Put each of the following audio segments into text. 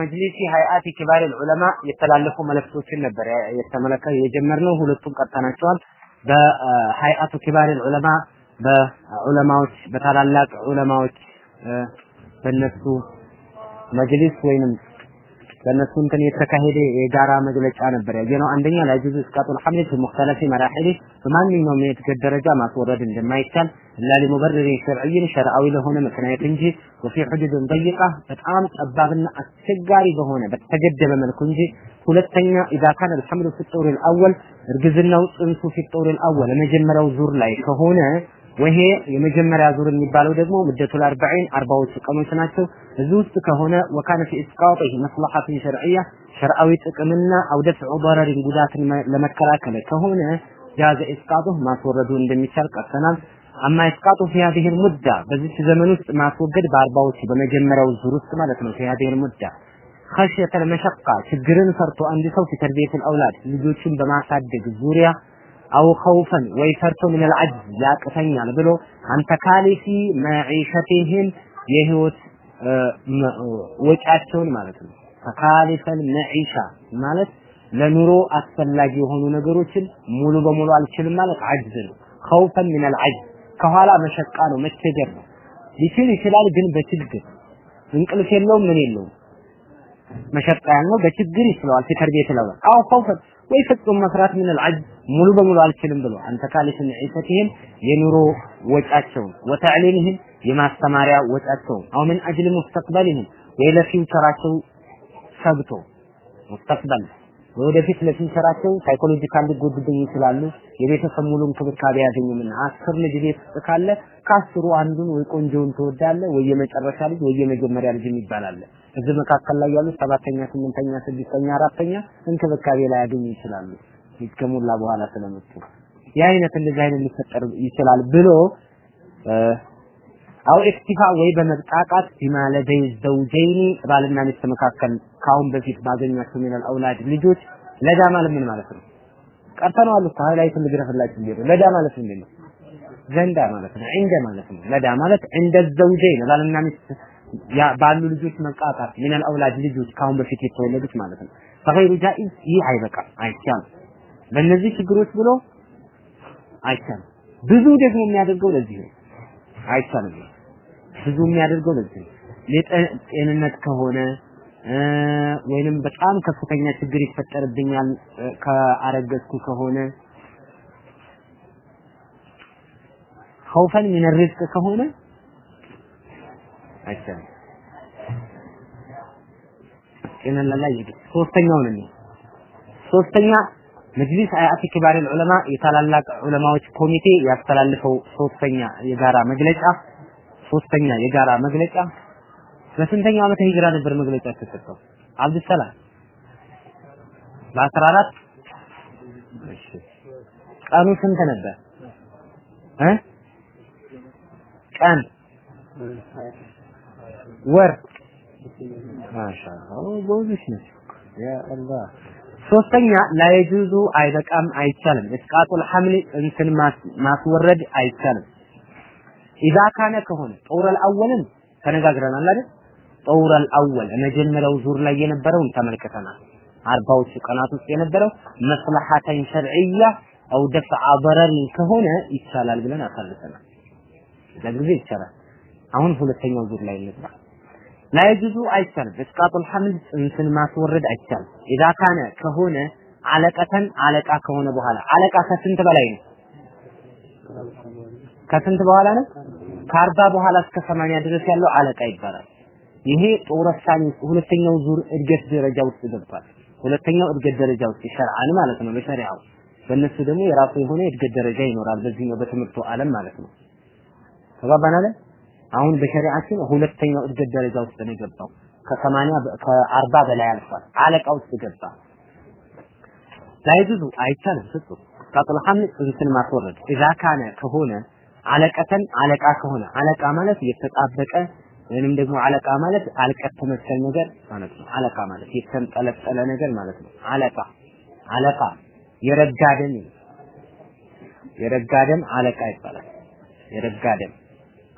መጅሊሲ ሀይአት ኪባር ዑለማ የተላለፉ መልእክቶችን ነበር የተመለከተ የጀመርነው ሁለቱም ቀጥተናቸዋል። በሀይአቱ ኪባር ዑለማ በዑለማዎች በታላላቅ ዑለማዎች በነሱ መጅሊስ ወይንም በእነሱ እንትን የተካሄደ የጋራ መግለጫ ነበር ያየነው። አንደኛ لا يجوز إسقاط الحمل في مختلف مراحله በማንኛውም የእድገት ደረጃ ማስወረድ እንደማይቻል إلا لمبرر شرعي ሸርዓዊ ለሆነ ምክንያት እንጂ ወፊ ሑዱድን ደይቃ በጣም ጠባብና አስቸጋሪ በሆነ በተገደበ መልኩ እንጂ ሁለተኛ ኢዛ ካነ አልሐምሉ ፊ ጦር አልአወል እርግዝናው ጽንሱ ፊ ጦር አልአወል የመጀመሪያው ዙር ላይ ከሆነ ወሄ የመጀመሪያ ዙር የሚባለው ደግሞ ሙደቱል አርባዒን አርባዎቹ ቀኖች ናቸው። زوجتك هنا وكان في إسقاطه مصلحة شرعية شرعوي تكملنا أو دفع ضرر بذات لمكراك لك هنا جاز إسقاطه ما توردون بمشارك أرسنال أما إسقاطه في هذه المدة بزيت زمن ما توجد بارباوتي بمجمرة وزروسك ما في هذه المدة. خشية المشقة تقرن فرطو أندي في تربية الأولاد. لجوتهم بما صدق زوريا. أو خوفا ويفرطوا من العجز لا كثنيا. لبلو عن تكاليف معيشتهم يهوت ወጪያቸውን ማለት ነው። ተካሊፈል መዒሻ ማለት ለኑሮ አስፈላጊ የሆኑ ነገሮችን ሙሉ በሙሉ አልችልም ማለት አጅዝ ነው። ኸውፈን ሚነል አጅዝ ከኋላ መሸቃ ነው፣ መቸገር ነው። ሊችል ይችላል ግን በችግር እንቅልፍ የለውም ምን የለውም መሸቃ ያልነው በችግር ይችለዋል። ፊከር ቤት ለበ አው ወይ ፍጹም መስራት ሚነል አጅዝ ሙሉ በሙሉ አልችልም ብሎ አንተ ካሊፍን ዒሰቲህም የኑሮ ወጫቸውን ወተዕሊምህም የማስተማሪያ ወጫቸውን አው ምን አጅል ሙስተቅበልህም ወይ ለፊውቸራቸው ሰብቶ مستقبل ወደፊት ለ future ኣቸው psychological ሊጎዱብኝ ይችላሉ። የቤተሰብ ሙሉ እንክብካቤ ያገኙምና አስር ልጅ ቤት ውስጥ ካለ ከአስሩ አንዱን ወይ ቆንጆውን ትወዳለህ ወይ የመጨረሻ ልጅ ወይ የመጀመሪያ ልጅ ይባላል። እዚህ መካከል ላይ ያሉ ሰባተኛ፣ ስምንተኛ፣ ስድስተኛ፣ አራተኛ እንክብካቤ ላይ ያገኙ ይችላሉ። ከሞላ በኋላ ስለመጡ ያ አይነት እንደዚህ አይነት ሊፈጠር ይችላል ብሎ أو اكتفاء ወይ በመብቃቃት بما لدى الزوجين ባልና ሚስት መካከል ካሁን በፊት ባገኛቸው من الأولاد ልጆች لدى ማለት ምን ማለት ነው? ቀርተነዋል እኮ highlight ልግረፍላችሁ እንዴ لدى ማለት ምንድን ነው? ዘንዳ ማለት ነው። እንደ ማለት ነው። لدى ማለት እንደ زوجين ባልና ሚስት ባሉ ልጆች መቃቃት من الأولاد ልጆች ካሁን በፊት የተወለዱት ማለት ነው። فغير جائز ይህ አይበቃም፣ አይቻልም። በእነዚህ ችግሮች ብሎ አይቻልም። ብዙ ደግሞ የሚያደርገው ለዚህ ነው። አይቻልም። ብዙ የሚያደርገው ለዚህ ነው። ጤንነት ከሆነ ወይንም በጣም ከፍተኛ ችግር ይፈጠርብኛል ከአረገዝኩ ከሆነ ኸውፈን ሚን ሪዝቅ ከሆነ አይቻልም። ጤንነት ላይ ይግድ ሶስተኛውን ነው ሶስተኛ መጅሊስ አያት ኪባር ዑለማ የታላላቅ ዑለማዎች ኮሚቴ ያስተላልፈው ሶስተኛ የጋራ መግለጫ ሶስተኛ የጋራ መግለጫ። በስንተኛው ዓመተ ሂጅራ ነበር መግለጫ የተሰጠው? አብዱሰላም በአስራ አራት? ቀኑ ስንት ነበር? እ? ቀን? ወር? ማሻአላህ ነሽ ያ አላህ ሶስተኛ ላይጁዙ አይበቃም አይቻልም። እስቃጡል ሐምል እንትን ማስወረድ አይቻልም። ኢዛ ካነ ከሆነ ጦረል አወልን ተነጋግረናል አይደል? ጦረል አወል መጀመሪያው ዙር ላይ የነበረውን ተመልክተናል። አርባዎቹ ቀናት ውስጥ የነበረው መስለሐተን ሸርዕያ አው ደፍዓ በረርን ከሆነ ይቻላል ብለን አሳልፈናል። ለጊዜ ይቻላል። አሁን ሁለተኛው ዙር ላይ እንግባ። ላይጁዙ አይቻልም እስቃጡል ሐምል ጽንስን ማስወረድ አይቻልም ኢዛ ካነ ከሆነ አለቀተን አለቃ ከሆነ በኋላ አለቃ ከስንት በላይ ነው ከስንት በኋላ ነው ከአርባ በኋላ እስከ ሰማንያ ድረስ ያለው አለቃ ይባላል። ይሄ ጦር ሳኒ ሁለተኛው ዙር እድገት ደረጃ ውስጥ ገብቷል። ሁለተኛው እድገት ደረጃ ውስጥ ሸርዓን ማለት ነው በሸሪዓው በእነሱ ደግሞ የራሱ የሆነ የእድገት ደረጃ ይኖራል በዚህኛው በትምህርቱ ዓለም ማለት ነው። ተባባናለ አሁን በሸሪዓችን ሁለተኛው እድገት ደረጃ ውስጥ ነው የገባው ከሰማንያ ከአርባ በላይ አልፏል አለቃ ውስጥ ገባ ላይዙዙ አይቻልም ፍጹም ቃጥል ሐምል ጽንስን ማስወረድ ኢዛ ካነ ከሆነ አለቀተን አለቃ ከሆነ አለቃ ማለት የተጣበቀ ወይንም ደግሞ አለቃ ማለት አልቀት መሰል ነገር ማለት ነው። አለቃ ማለት የተንጠለጠለ ነገር ማለት ነው። አለቃ አለቃ የረጋ ደም አለቃ ይባላል። የረጋ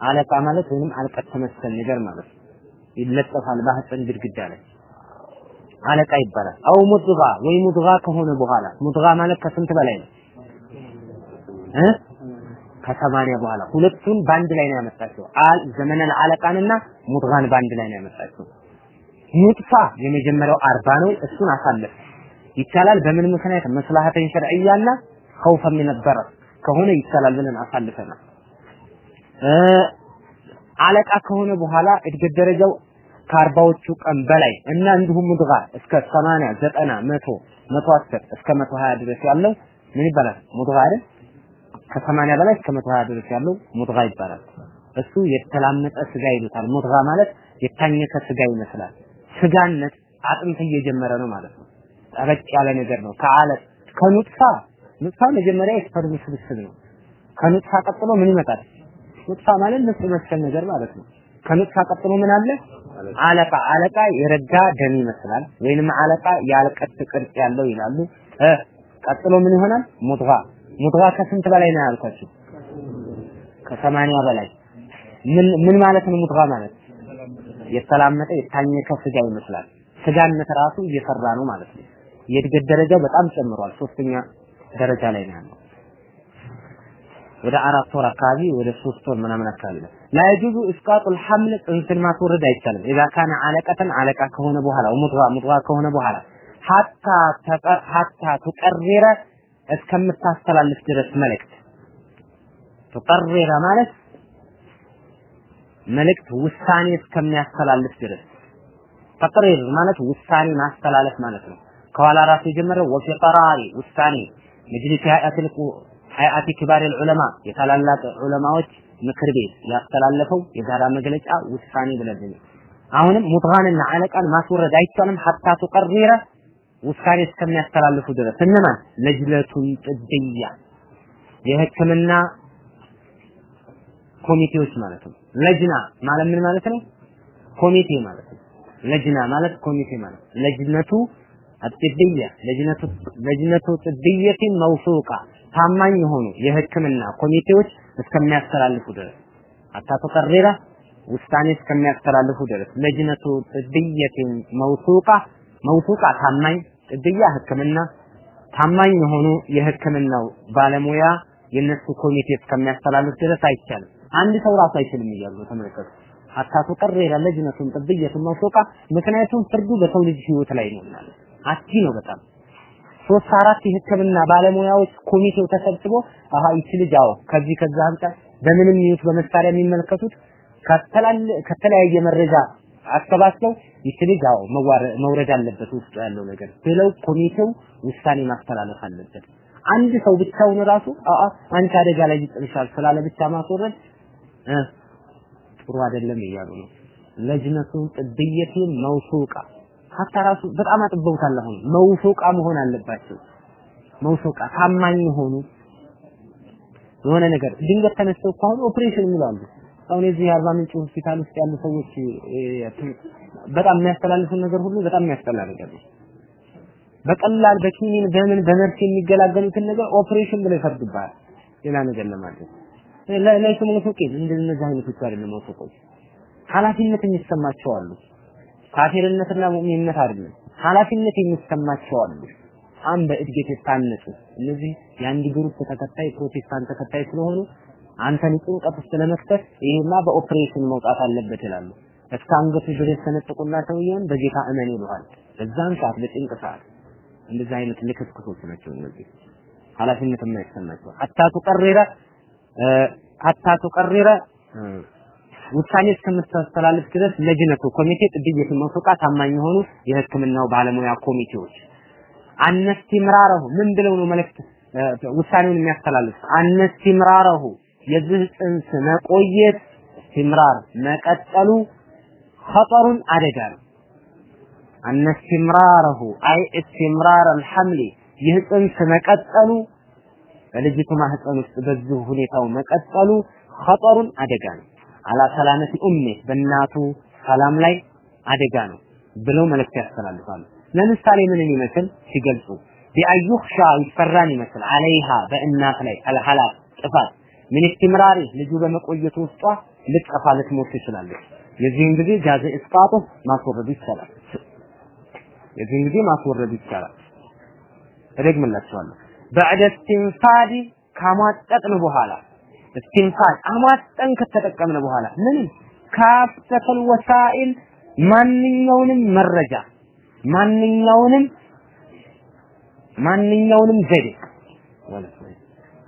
አለቃ ማለት ወይንም አልቀት መሰል ነገር ማለት ይለጠፋል ባህፅን ግድግዳ ላይ አለቃ ይባላል። አው ሙድጋ ወይ ሙድጋ ከሆነ በኋላ ሙድጋ ማለት ከስንት በላይ ነው እ ከሰማንያ በኋላ ሁለቱን በአንድ ላይ ነው ያመጣቸው። አል ዘመነል አለቃንና ሙድጋን በአንድ ላይ ነው ያመጣቸው። ሙጥፋ የመጀመሪያው አርባ ነው። እሱን አሳለፍ ይቻላል። በምን ምክንያት መስላሐተን ሸርዕያና ኸውፈ ሚን ደረር ከሆነ ይቻላል ብለን አሳልፈናል። አለቃ ከሆነ በኋላ እድገት ደረጃው ከአርባዎቹ ቀን በላይ እና እንዲሁም ሙድጋ እስከ ሰማንያ ዘጠና መቶ መቶ አስር እስከ መቶ ሀያ ድረስ ያለው ምን ይባላል? ሙድጋ አይደል? ከሰማንያ በላይ እስከ መቶ ሀያ ድረስ ያለው ሙድጋ ይባላል። እሱ የተላመጠ ስጋ ይሉታል። ሙድጋ ማለት የታኘከ ስጋ ይመስላል። ስጋነት አጥንት እየጀመረ ነው ማለት ነው። ጠበቅ ያለ ነገር ነው። ከአለት ከኑጥፋ ኑጥፋ መጀመሪያ የስፐርም ስብስብ ነው። ከኑጥፋ ቀጥሎ ምን ይመጣል? ኑጥፋ ማለት ንጥፍ መሰል ነገር ማለት ነው። ከኑጥፋ ቀጥሎ ምን አለ? አለቃ አለቃ የረጋ ደም ይመስላል ወይንም አለቃ ያልቀት ቅርጽ ያለው ይላሉ። ቀጥሎ ምን ይሆናል? ሙድጋ ሙድጋ ከስንት በላይ ነው ያልኳችሁ? ከሰማንያ በላይ ምን ምን ማለት ነው? ሙድጋ ማለት የተላመጠ የታኘከ ስጋ ይመስላል። ስጋነት ራሱ እየሰራ ነው ማለት ነው። የእድገት ደረጃው በጣም ጨምሯል። ሶስተኛ ደረጃ ላይ ነው ያለው። ወደ አራት ወር አካባቢ ወደ ሶስት ወር ምናምን አካባቢ ነው። ላይጁዙ እስቃጡል ሐምል ጽንስን ማስወረድ አይቻልም። ኢዛ ካነ አለቀተን አለቃ ከሆነ በኋላ ሙድጋ ሙድጋ ከሆነ በኋላ ሐታ ትቀሪረ እስከምታስተላልፍ ድረስ መልእክት ትቀሪረ ማለት መልእክት ውሳኔ እስከሚያስተላልፍ ድረስ ተቅሪር ማለት ውሳኔ ማስተላለፍ ማለት ነው። ከኋላ ራሱ የጀመረው ወፊ ቀራሪ ውሳኔ መጅሊስ ሀያአትል ሀያአቲ ኪባር ዑለማ የታላላቅ ዑለማዎች ምክር ቤት ያስተላለፈው የጋራ መግለጫ ውሳኔ ብለን አሁንም ሙድጋንና አለቃን ማስወረድ አይቻልም ሐታ ትቀሪረ ውሳኔ እስከሚያስተላልፉ ድረስ እነማን ለጅለቱን ጥብያ የህክምና ኮሚቴዎች ማለት ነው። ለጅና ማለት ምን ማለት ነው? ኮሚቴ ማለት ነው። ለጅና ማለት ኮሚቴ ማለት ለጅነቱ አጥብያ ለጅነቱ ለጅነቱ ጥብየቲን መውሱቃ ታማኝ የሆኑ የህክምና ኮሚቴዎች እስከሚያስተላልፉ ድረስ አታ ተቀሪራ ውሳኔ እስከሚያስተላልፉ ድረስ ለጅነቱ ጥብየቲን መውሱቃ መውሱቃ ታማኝ ጥብያ ህክምና ታማኝ የሆኑ የህክምናው ባለሙያ የነሱ ኮሚቴ እስከሚያስተላልፍ ድረስ አይቻልም። አንድ ሰው ራሱ አይችልም እያሉ ተመለከቱ። ሀታ ተቀረረ ለጅነቱን ጥብየቱን መውሱቃ ምክንያቱም ፍርዱ በሰው ልጅ ህይወት ላይ ነው ማለት አስጊ ነው በጣም ሶስት አራት የህክምና ባለሙያዎች ኮሚቴው ተሰብስቦ አሃ ይቺ ልጅ አዎ ከዚህ ከዛ አንጻር በምንም ይሁት በመሳሪያ የሚመለከቱት ከተለያየ መረጃ አሰባስበው ይቺ ልጅ አዎ መውረድ አለበት ውስጡ ያለው ነገር ብለው ኮሚቴው ውሳኔ ማስተላለፍ አለበት። አንድ ሰው ብቻውን ራሱ አአ አንቺ አደጋ ላይ ይጥልሻል ስላለ ብቻ ማስወረድ ጥሩ አይደለም እያሉ ነው። ለጅነቱን ጥብየቱን መውሱቃ حتى ራሱ በጣም አጥበውታል። አሁን موثوقة መሆን አለባቸው። موثوقة ታማኝ የሆኑ የሆነ ነገር ድንገት ተነስተው ከሆነ ኦፕሬሽን ይላሉ። አሁን የዚህ የአርባ ምንጭ ሆስፒታል ውስጥ ያሉ ሰዎች በጣም የሚያስተላልፉን ነገር ሁሉ በጣም የሚያስጠላ ነገር ነው። በቀላል በኪኒን በምን በነርስ የሚገላገሉትን ነገር ኦፕሬሽን ብለው ይፈርዱብሃል። ሌላ ነገር ለማድረግ ليسوا موثوقين እንደነዚህ አይነቶች አይደለም መውሱቆች ኃላፊነት የሚሰማቸው አሉ። ካፊርነትና ሙእሚንነት አይደለም ኃላፊነት የሚሰማቸው አሉ። በጣም በእድገት የታነጹ እነዚህ የአንድ group ተከታይ ፕሮቴስታንት ተከታይ ስለሆኑ አንተን ጭንቀት ውስጥ ለመክተት ይሄማ በኦፕሬሽን መውጣት አለበት ይላሉ። እስከ አንገቱ ድረስ ተነጥቁና ሰውየውን በጌታ እመን ይሉሃል። በዛን ሰዓት በጭንቅ ሰዓት እንደዚህ አይነት ልክስክሶች ናቸው እነዚህ ኃላፊነት የማይሰማቸው حتى تقرر حتى تقرر ውሳኔ እስከምታስተላልፍ ድረስ لجنة ኮሚቴ طبية موثوقة ታማኝ የሆኑ የህክምናው ባለሙያ ኮሚቴዎች أن استمراره ምን ብለው ነው መልእክት ውሳኔውን የሚያስተላልፍ أن استمراره የዚህ ጽንስ መቆየት استمرار መቀጠሉ خطر አደጋ ነው። أن استمراره أي استمرار الحمل ይህ ጽንስ መቀጠሉ በልጅቱ ማህፀን ውስጥ በዚሁ ሁኔታው መቀጠሉ خطر አደጋ ነው። على سلامة أمه በእናቱ ሰላም ላይ አደጋ ነው ብለው መልእክት ያስተላልፋሉ። ለምሳሌ ምንን ይመስል ሲገልጹ بأن يخشى ይፈራን ይመስል عليها በእናት ላይ الهلاك ጥፋት من استمراره ልጁ በመቆየቱ ውስጧ ልትጠፋ ልትሞት ትችላለች። የዚህን ጊዜ جاز إسقاطه ማስወረዱ ይቻላል። የዚህን ጊዜ ማስወረድ ይቻላል። እደግምላችኋለሁ። በዕደ እስቲንፋዲ ካሟጠጥን በኋላ እስቲንፋድ አሟጠን ከተጠቀምን በኋላ ምንም ካፈተል ወሳኢል ማንኛውንም መረጃ ማንኛውንም ማንኛውንም ዘዴ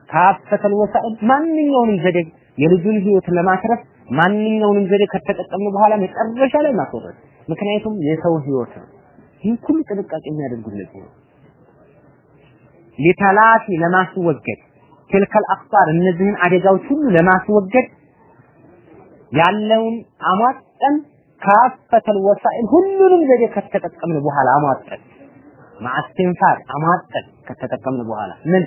ካፈተል ወሳኢል ማንኛውንም ዘዴ የልጁን ህይወት ለማትረፍ ማንኛውንም ዘዴ ከተጠቀምን በኋላ መጨረሻ ላይ ማስወረድ። ምክንያቱም የሰው ህይወት ነው። ይህ ሁሉ ጥንቃቄ የሚያደርጉት ለዚህ ነው። ሊተላፊ ለማስወገድ ትልከል አክጣር እነዚህን አደጋዎች ሁሉ ለማስወገድ ያለውን አሟጠን ካፈተል ወሳኢል ሁሉንም ዘዴ ከተጠቀምን በኋላ አሟጠን ማስተንፋር አሟጠን ከተጠቀምን በኋላ ምን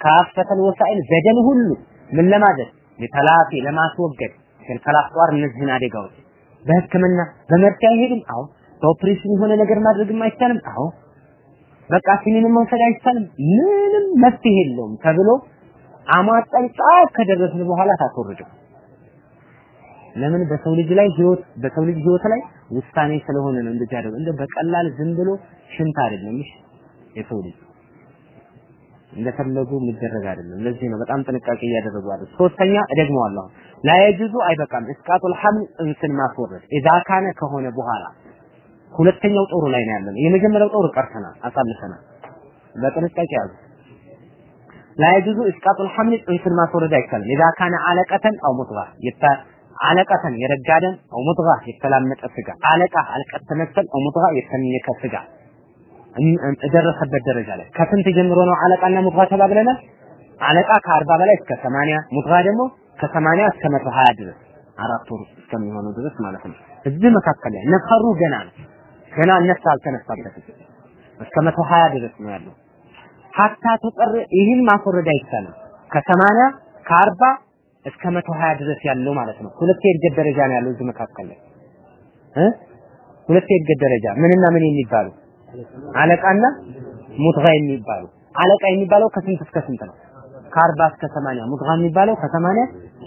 ካፈተል ወሳኢል ዘዴን ሁሉ ምን ለማድረግ ሊተላፊ ለማስወገድ ትልከል አክጣር እነዚህን አደጋዎች በህክምና በመርፌ አይሄድም። አዎ በኦፕሬሽን የሆነ ነገር ማድረግም አይቻልም። አዎ በቃ ሲኒንም መውሰድ አይቻልም። ምንም መፍትሄ የለውም ተብሎ አሟጠን ጫፍ ከደረስን በኋላ ታስወርደው። ለምን በሰው ልጅ ላይ ህይወት በሰው ልጅ ህይወት ላይ ውሳኔ ስለሆነ ነው እንደዚህ ያደረገው። እንደ በቀላል ዝም ብሎ ሽንት አይደለም። እሺ የሰው ልጅ እንደፈለጉ የሚደረግ አይደለም። ለዚህ ነው በጣም ጥንቃቄ እያደረጉ አይደል። ሶስተኛ እደግመዋለሁ። ላየጁዙ አይበቃም እስቃጡል ሐምል ጽንስን ማስወረድ ኢዛ ካነ ከሆነ በኋላ ሁለተኛው ጦሩ ላይ ነው ያለነው። የመጀመሪያው ጦር ቀርተናል፣ አሳልፈናል። በጥንቃቄ ያዙ። ላየጁዙ እስቃጡል ሐምል ጽንስን ማስወረድ አይቻልም። ኢዛ ካነ አለቀተን አው ሙጥጋ አለቀተን የረጋ ደም አው ሙጥጋ የተላመጠ ስጋ አለቃ አልቀት መሰል አው ሙጥጋ የተነከ ስጋ ደረሰበት ደረጃ ላይ ከስንት ጀምሮ ነው አለቃና ሙጥጋ ተባብለናል? አለቃ ከአርባ በላይ እስከ ሰማንያ ሙጥጋ ደግሞ ከሰማንያ እስከ መቶ ሀያ ድረስ አራት ወር እስከሚሆኑ ድረስ ማለት ነው። እዚህ መካከል ላይ ነፈሩ ገና ነው። ገና ነፍስ አልተነሳበትም። እስከ መቶ ሀያ ድረስ ነው ያለው። ሀታ ተጠር ይህን ማስወረድ አይቻልም። ከሰማንያ ከአርባ እስከ መቶ ሀያ ድረስ ያለው ማለት ነው። ሁለት የእድገት ደረጃ ነው ያለው እዚህ መካከል ላይ እ ሁለት የእድገት ደረጃ ምንና ምን የሚባሉ አለቃና ሙትጋ የሚባሉ አለቃ የሚባለው ከስንት እስከ ስንት ነው? ከአርባ እስከ ሰማንያ ሙትጋ የሚባለው ከሰማንያ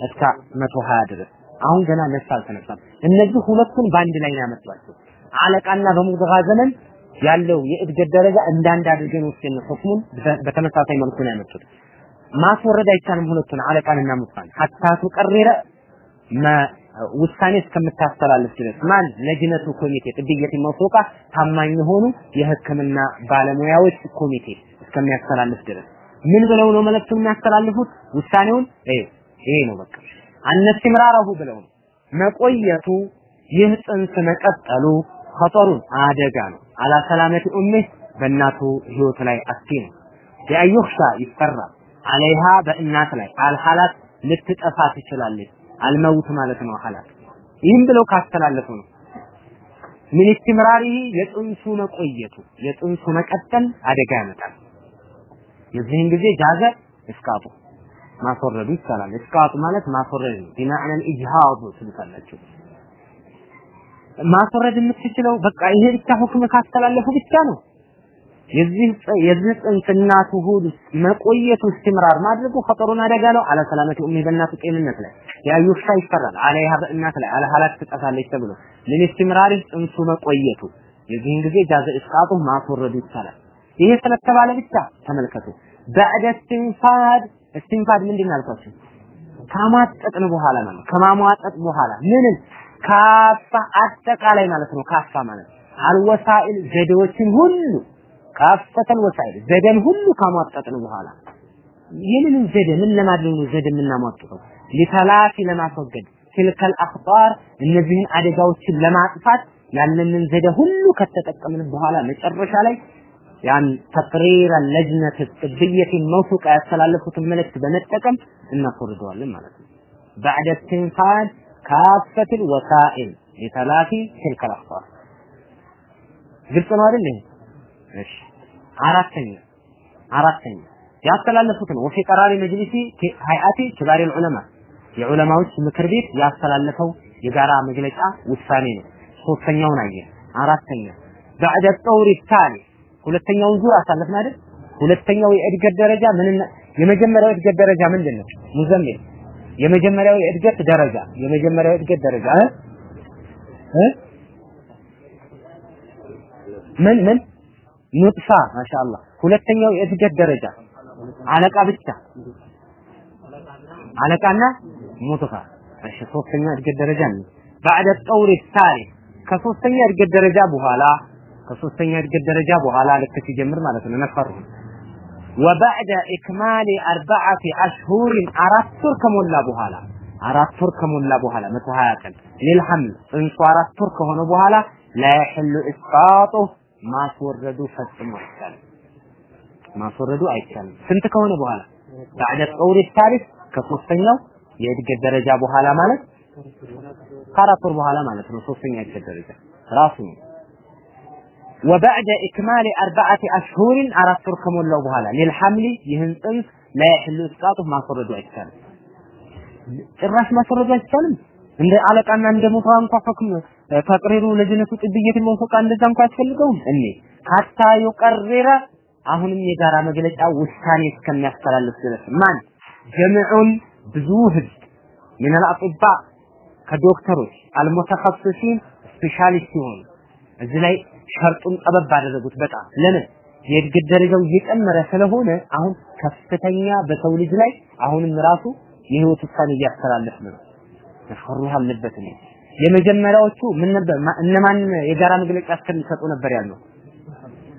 እስከ መቶ ሀያ ድረስ አሁን ገና ነፍስ አልተነሳም። እነዚህ ሁለቱን በአንድ ላይ ነው ያመጧቸው። አለቃና በሙትጋ ዘመን ያለው የእድገት ደረጃ እንዳንድ አድርገን ወስደን ሁክሙን በተመሳሳይ መልኩ ነው ያመጡት። ማስወረድ አይቻልም ሁለቱን አለቃንና ሙትጋን ሐታ ተቀረረ ውሳኔ እስከምታስተላልፍ ድረስ። ማን? ለጅነቱ ኮሚቴ። ጥብየት መውሱቃ ታማኝ የሆኑ የህክምና ባለሙያዎች ኮሚቴ እስከሚያስተላልፍ ድረስ። ምን ብለው ነው መልእክቱን የሚያስተላልፉት? ውሳኔውን ይሄ ነው በቃ። አነስምራራሁ ብለው ነው። መቆየቱ ይህ ጽንስ መቀጠሉ ኸጠሩን አደጋ ነው። አላ ሰላመቲ ኡሚህ በእናቱ ህይወት ላይ አስጊ ነው። የአዩኽሻ ይፈራል። አለይሃ በእናት ላይ አልሐላት ልትጠፋ ትችላለች። الموت ማለት ነው ይህም ብለው ካስተላለፉ ነው من استمراره የጽንሱ መቆየቱ የጽንሱ መቀጠል አደጋ ያመጣል የዚህን ጊዜ جاز إسقاطه ማስወረዱ ይቻላል إسقاطه ማለት ማስወረድ ነው بمعنى إجهاضه ትሉታላችሁ ማስወረድ የምትችለው በቃ ይሄ ብቻ حكم ካስተላለፉ ብቻ ነው የዚህ የዚህ ጽንስ እናቱ ሆድ መቆየቱ እስትምራር ማድረጉ ኸጠሩን አደጋ ነው። አለ ሰላመቲ ኡሚ በእናቱ ጤንነት ላይ ያዩሻ ይፈራል። አለይሃ በእናት ላይ አለ ትጠፋለች ተብሎ ምን እስትምራሪ ጽንሱ መቆየቱ የዚህን ጊዜ ጃዘ እስቃጡ ማስወረዱ ይቻላል። ይሄ ስለተባለ ብቻ ተመልከቱ። በዕደ እስትንፋድ እስትንፋድ ምንድን ነው ያልኳችሁ? ከማጠጥን በኋላ ማለት ከማሟጠጥ በኋላ ምንም ካፋ አጠቃላይ ማለት ነው። ካፋ ማለት አልወሳኢል ዘዴዎችን ሁሉ ካፈተል ወሳኢል ዘዴን ሁሉ ካሟጠጥን በኋላ ይህንን ዘዴ ምን ለማድረግ ነው ዘዴ የምናሟጥጠው? ሊተላፊ ለማስወገድ ትልከል አኽባር እነዚህን አደጋዎችን ለማጥፋት ያለንን ዘዴ ሁሉ ከተጠቀምን በኋላ መጨረሻ ላይ ያን ተቅሪር ለጅነት ጥብየት መውሱቃ ያስተላለፉትን መልእክት በመጠቀም እናስወርደዋለን ማለት ነው። ባዕደ ትንፋድ كافة الوسائل لتلافي تلك الأخطار ግልጽ ነው አይደል? እሺ አራተኛ አራተኛ ያስተላለፉትን ወፊ ቀራሪ መጅሊሲ ሀይአቲ ኪባሪ ዑለማ የዑለማዎች ምክር ቤት ያስተላለፈው የጋራ መግለጫ ውሳኔ ነው። ሶስተኛውን አየ። አራተኛ بعد الطور الثاني ሁለተኛውን ዙር አሳለፍን አይደል? ሁለተኛው የእድገት ደረጃ ምን የመጀመሪያው የእድገት ደረጃ ምንድን ነው? ሙዘምል የመጀመሪያው የእድገት ደረጃ የመጀመሪያው የእድገት ደረጃ እ ምን ምን ኑጥፋ ማሻአላህ ሁለተኛው የእድገት ደረጃ አለቃ ብቻ አለቃና ሙጥፋ እሺ ሶስተኛ እድገት ደረጃ ነው بعد الطور الثالث ከሶስተኛ እድገት ደረጃ በኋላ ከሶስተኛ እድገት ደረጃ በኋላ ልክ ሲጀምር ማለት ነው ነፈሩ وبعد إكمال أربعة أشهر أرثر كم الله بهالا. أرثر كم الله بهالا. متوهاكن للحمل. إن صار هنا بهالا. لا يحل إسقاطه. ما فردوا فتم أحسن ما فردوا أحسن سنت كون بهالا. بعد الطور الثالث كفصين لو يدق الدرجة بهالا مالك. خرطر بهالا مالك. نصوصين يدق الدرجة. راسين وبعد إكمال أربعة أشهر أرسلكم لو بهالا. للحمل يهن صنف لا يحل إسقاطه ما صردوا إسكان الرش ما صردوا إسكان إن ده قالك أن عند مطران فحكم. فقرروا لجنة الطبية الموثوق عند ذنك أتفلقهم إني حتى يقرر أهن من يجارة مجلس أو الثاني إسكان يفصل للسلس من؟ جمع بزوهد من الأطباء كدكتور المتخصصين سبيشاليستيون إذا ሸርጡን ጠበብ አደረጉት በጣም። ለምን? የእድገት ደረጃው እየጨመረ ስለሆነ አሁን ከፍተኛ በሰው ልጅ ላይ አሁንም ራሱ የህይወት ውሳኔ እያስተላለፍን ነው። ተፈሩህ አለበት ነው የመጀመሪያዎቹ ምን ነበር? እነማን የጋራ መግለጫ እስከሚሰጡ ነበር ያለው?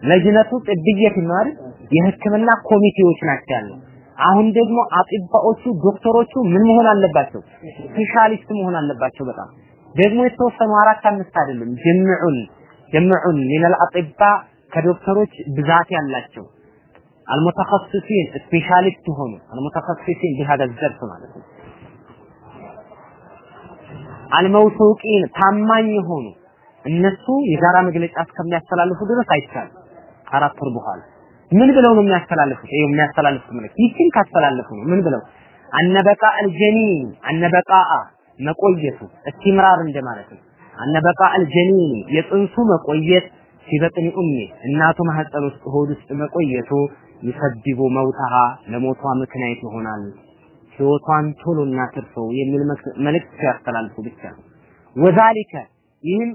ለጅነቱ ጥብየት አይደል? የህክምና ኮሚቴዎች ናቸው ያለው። አሁን ደግሞ አጥባዎቹ ዶክተሮቹ ምን መሆን አለባቸው? specialist መሆን አለባቸው በጣም። ደግሞ የተወሰኑ አራት አምስት አይደለም جمع جمع من الأطباء ከዶክተሮች ብዛት ያላቸው المتخصصين specialist ሆኑ المتخصصين بهذا ዘርፍ ማለት ነው። الموثوقين ታማኝ ሆኑ እነሱ የጋራ መግለጫ እስከሚያስተላልፉ ድረስ አይቻልም። ከአራት ወር በኋላ ምን ብለው ነው የሚያስተላልፉት? ይሄው የሚያስተላልፉት መልእክት ይህችን ካስተላለፉ ነው ምን ብለው አነበቃ አልጀኒን አነበቃ መቆየቱ እስቲምራር እንደማለት ነው። አነበቃ አልጀኒን የጽንሱ መቆየት ሲበጥኒ ኡሚ እናቱ ማህፀን ውስጥ ሆድ ውስጥ መቆየቱ ይሰድቡ መውታሃ ለሞቷ ምክንያት ይሆናል ህይወቷን ቶሎ እናትርፈው የሚል መልእክት ሲያስተላልፉ ብቻ ነው። ወዛሊከ ይህም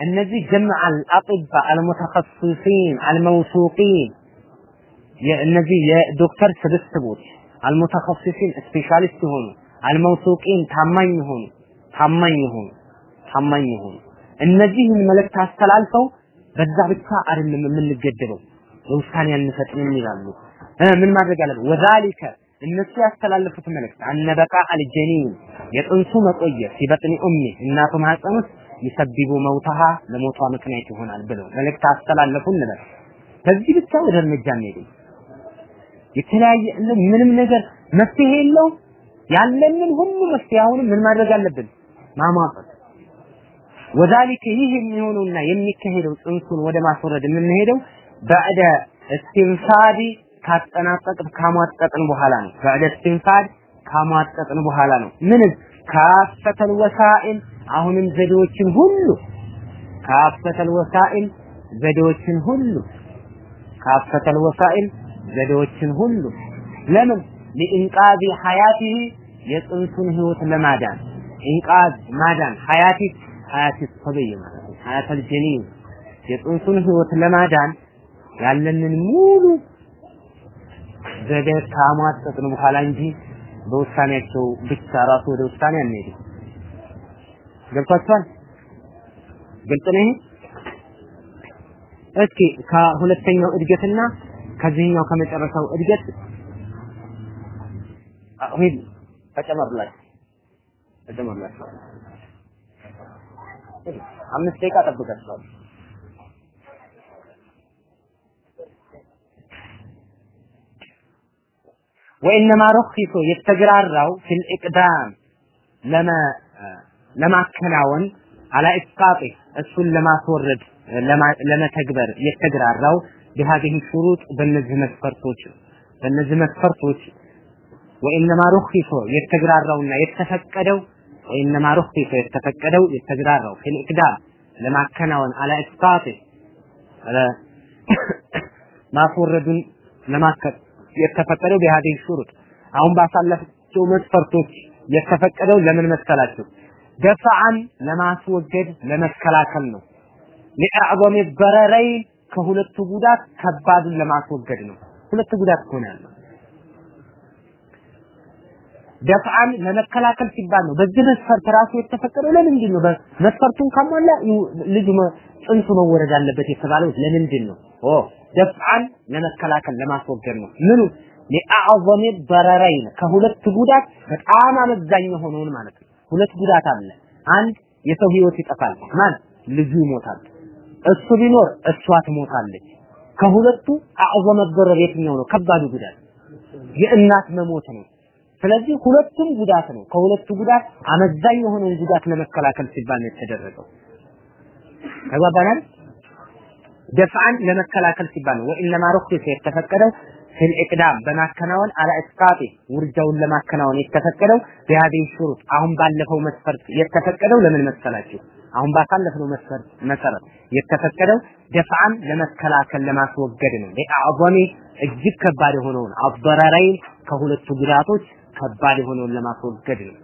እነዚህ ጀምዕ አልአጥባ አልሙተኸስሲን አልመውሱቂን እነዚህ የዶክተር ስብስቦች አልሙተኸስሲን ስፔሻሊስት የሆኑ አልመውሱቂን ታማኝ የሆኑ ታማኝ የሆኑ ታማኝ የሆኑ እነዚህን መልእክት አስተላልፈው በዛ ብቻ አይደለም የምንገደበው ለውሳኔ አንሰጥም ይላሉ። ምን ማድረግ አለብን? ወዛሊከ እነሱ ያስተላለፉት መልእክት አነበቃ አልጀኒን የጥንሱ መቆየት ሲበጥኒ ኡሚ እናቱ ማህፀን ውስጥ ይሰቢቡ መውታሃ ለሞቷ ምክንያት ይሆናል ብለው መልእክት አስተላለፉ እንበል። ከዚህ ብቻ ወደ እርምጃ እንሄድ የተለያየ ምንም ነገር መፍትሄ የለው ያለንን ሁሉ መፍትሄ አሁንም ምን ማድረግ አለብን? ማሟጠጥ ወዛሊከ ይህ የሚሆነውና የሚካሄደው ጽንሱን ወደ ማስወረድ የምንሄደው በዕደ እስቲንፋዲ ካጠናቀቅን ካሟጠጥን በኋላ ነው። በዕደ እስቲንፋድ ካሟጠጥን በኋላ ነው። ምንም كافة الوسائل አሁንም ዘዴዎችን ሁሉ كافة الوسائل ዘዴዎችን ሁሉ كافة الوسائل ዘዴዎችን ሁሉ ለምን لإنقاذ حياته የጽንሱን ህይወት ለማዳን إنقاذ حياة الصبي ማለት ነው حياة الجنين የጽንሱን ህይወት ለማዳን ያለንን ሙሉ ዘዴ ካሟጠጥን በኋላ እንጂ በውሳኔያቸው ብቻ ራሱ ወደ ውሳኔ አንሄድም። ገብቷችኋል? ግልጽ ነው? እስኪ ከሁለተኛው እድገትና ከዚህኛው ከመጨረሻው እድገት ሂድ ተጨመርላችሁ ተጨመርላችሁ አምስት ደቂቃ ጠብቃችኋል። وإنما رخص የተግራራው في الإقدام ለማከናወን على إسقاطه እሱን ለማስወረድ ለመተግበር የተግራራው بهذه الشروط በእነዚህ መስፈርቶች በእነዚህ መስፈርቶች وإنما رخص የተግራራውና የተፈቀደው وإنما رخص የተፈቀደው የተግራራው في الإقدام ለማከናወን على إسقاطه ማስወረዱን ለማከል የተፈቀደው በሃዲህ ሹሩጥ አሁን ባሳለፍቸው መስፈርቶች የተፈቀደው ለምን መሰላችሁ? ደፋዓን ለማስወገድ ለመከላከል ነው። ሊአዕظም በረረይን ከሁለቱ ጉዳት ከባዱን ለማስወገድ ነው። ሁለት ጉዳት እኮ ያለው። ደፍዓን ለመከላከል ሲባል ነው። በዚህ መስፈርት ራሱ የተፈቀደው ለምንድን ነው? መስፈርቱን ካሟላ ልጁ ጽንሱ መወረድ አለበት የተባለው ለምንድን ነው? ኦ ደፍዓን ለመከላከል ለማስወገድ ነው። ምኑ ሊአዕዘሚ በረረይን ከሁለት ጉዳት በጣም አመዛኝ የሆነውን ማለት ነው። ሁለት ጉዳት አለ። አንድ የሰው ህይወት ይጠፋል። ማን ልጁ ይሞታል። እሱ ቢኖር እሷ ትሞታለች። ከሁለቱ አዕዘመ በረር የትኛው ነው? ከባዱ ጉዳት የእናት መሞት ነው። ስለዚህ ሁለቱም ጉዳት ነው። ከሁለቱ ጉዳት አመዛኝ የሆነውን ጉዳት ለመከላከል ሲባል ነው የተደረገው። ተግባባናል? ደፍዓን ለመከላከል ሲባል ነው። ወኢነማ ሩክሰ የተፈቀደው ፊል ኢቅዳም በማከናወን አላ እስቃጢ ውርጃውን ለማከናወን የተፈቀደው ቢሃዲህ ሹሩጥ አሁን ባለፈው መስፈርት የተፈቀደው ለምን መሰላችሁ? አሁን ባሳለፍነው መስፈርት መሰረት የተፈቀደው ደፍዓን ለመከላከል ለማስወገድ ነው። ለአዕዘሚ እጅግ ከባድ የሆነውን አበረራይን ከሁለቱ ጉዳቶች ከባድ የሆነውን ለማስወገድ ነው።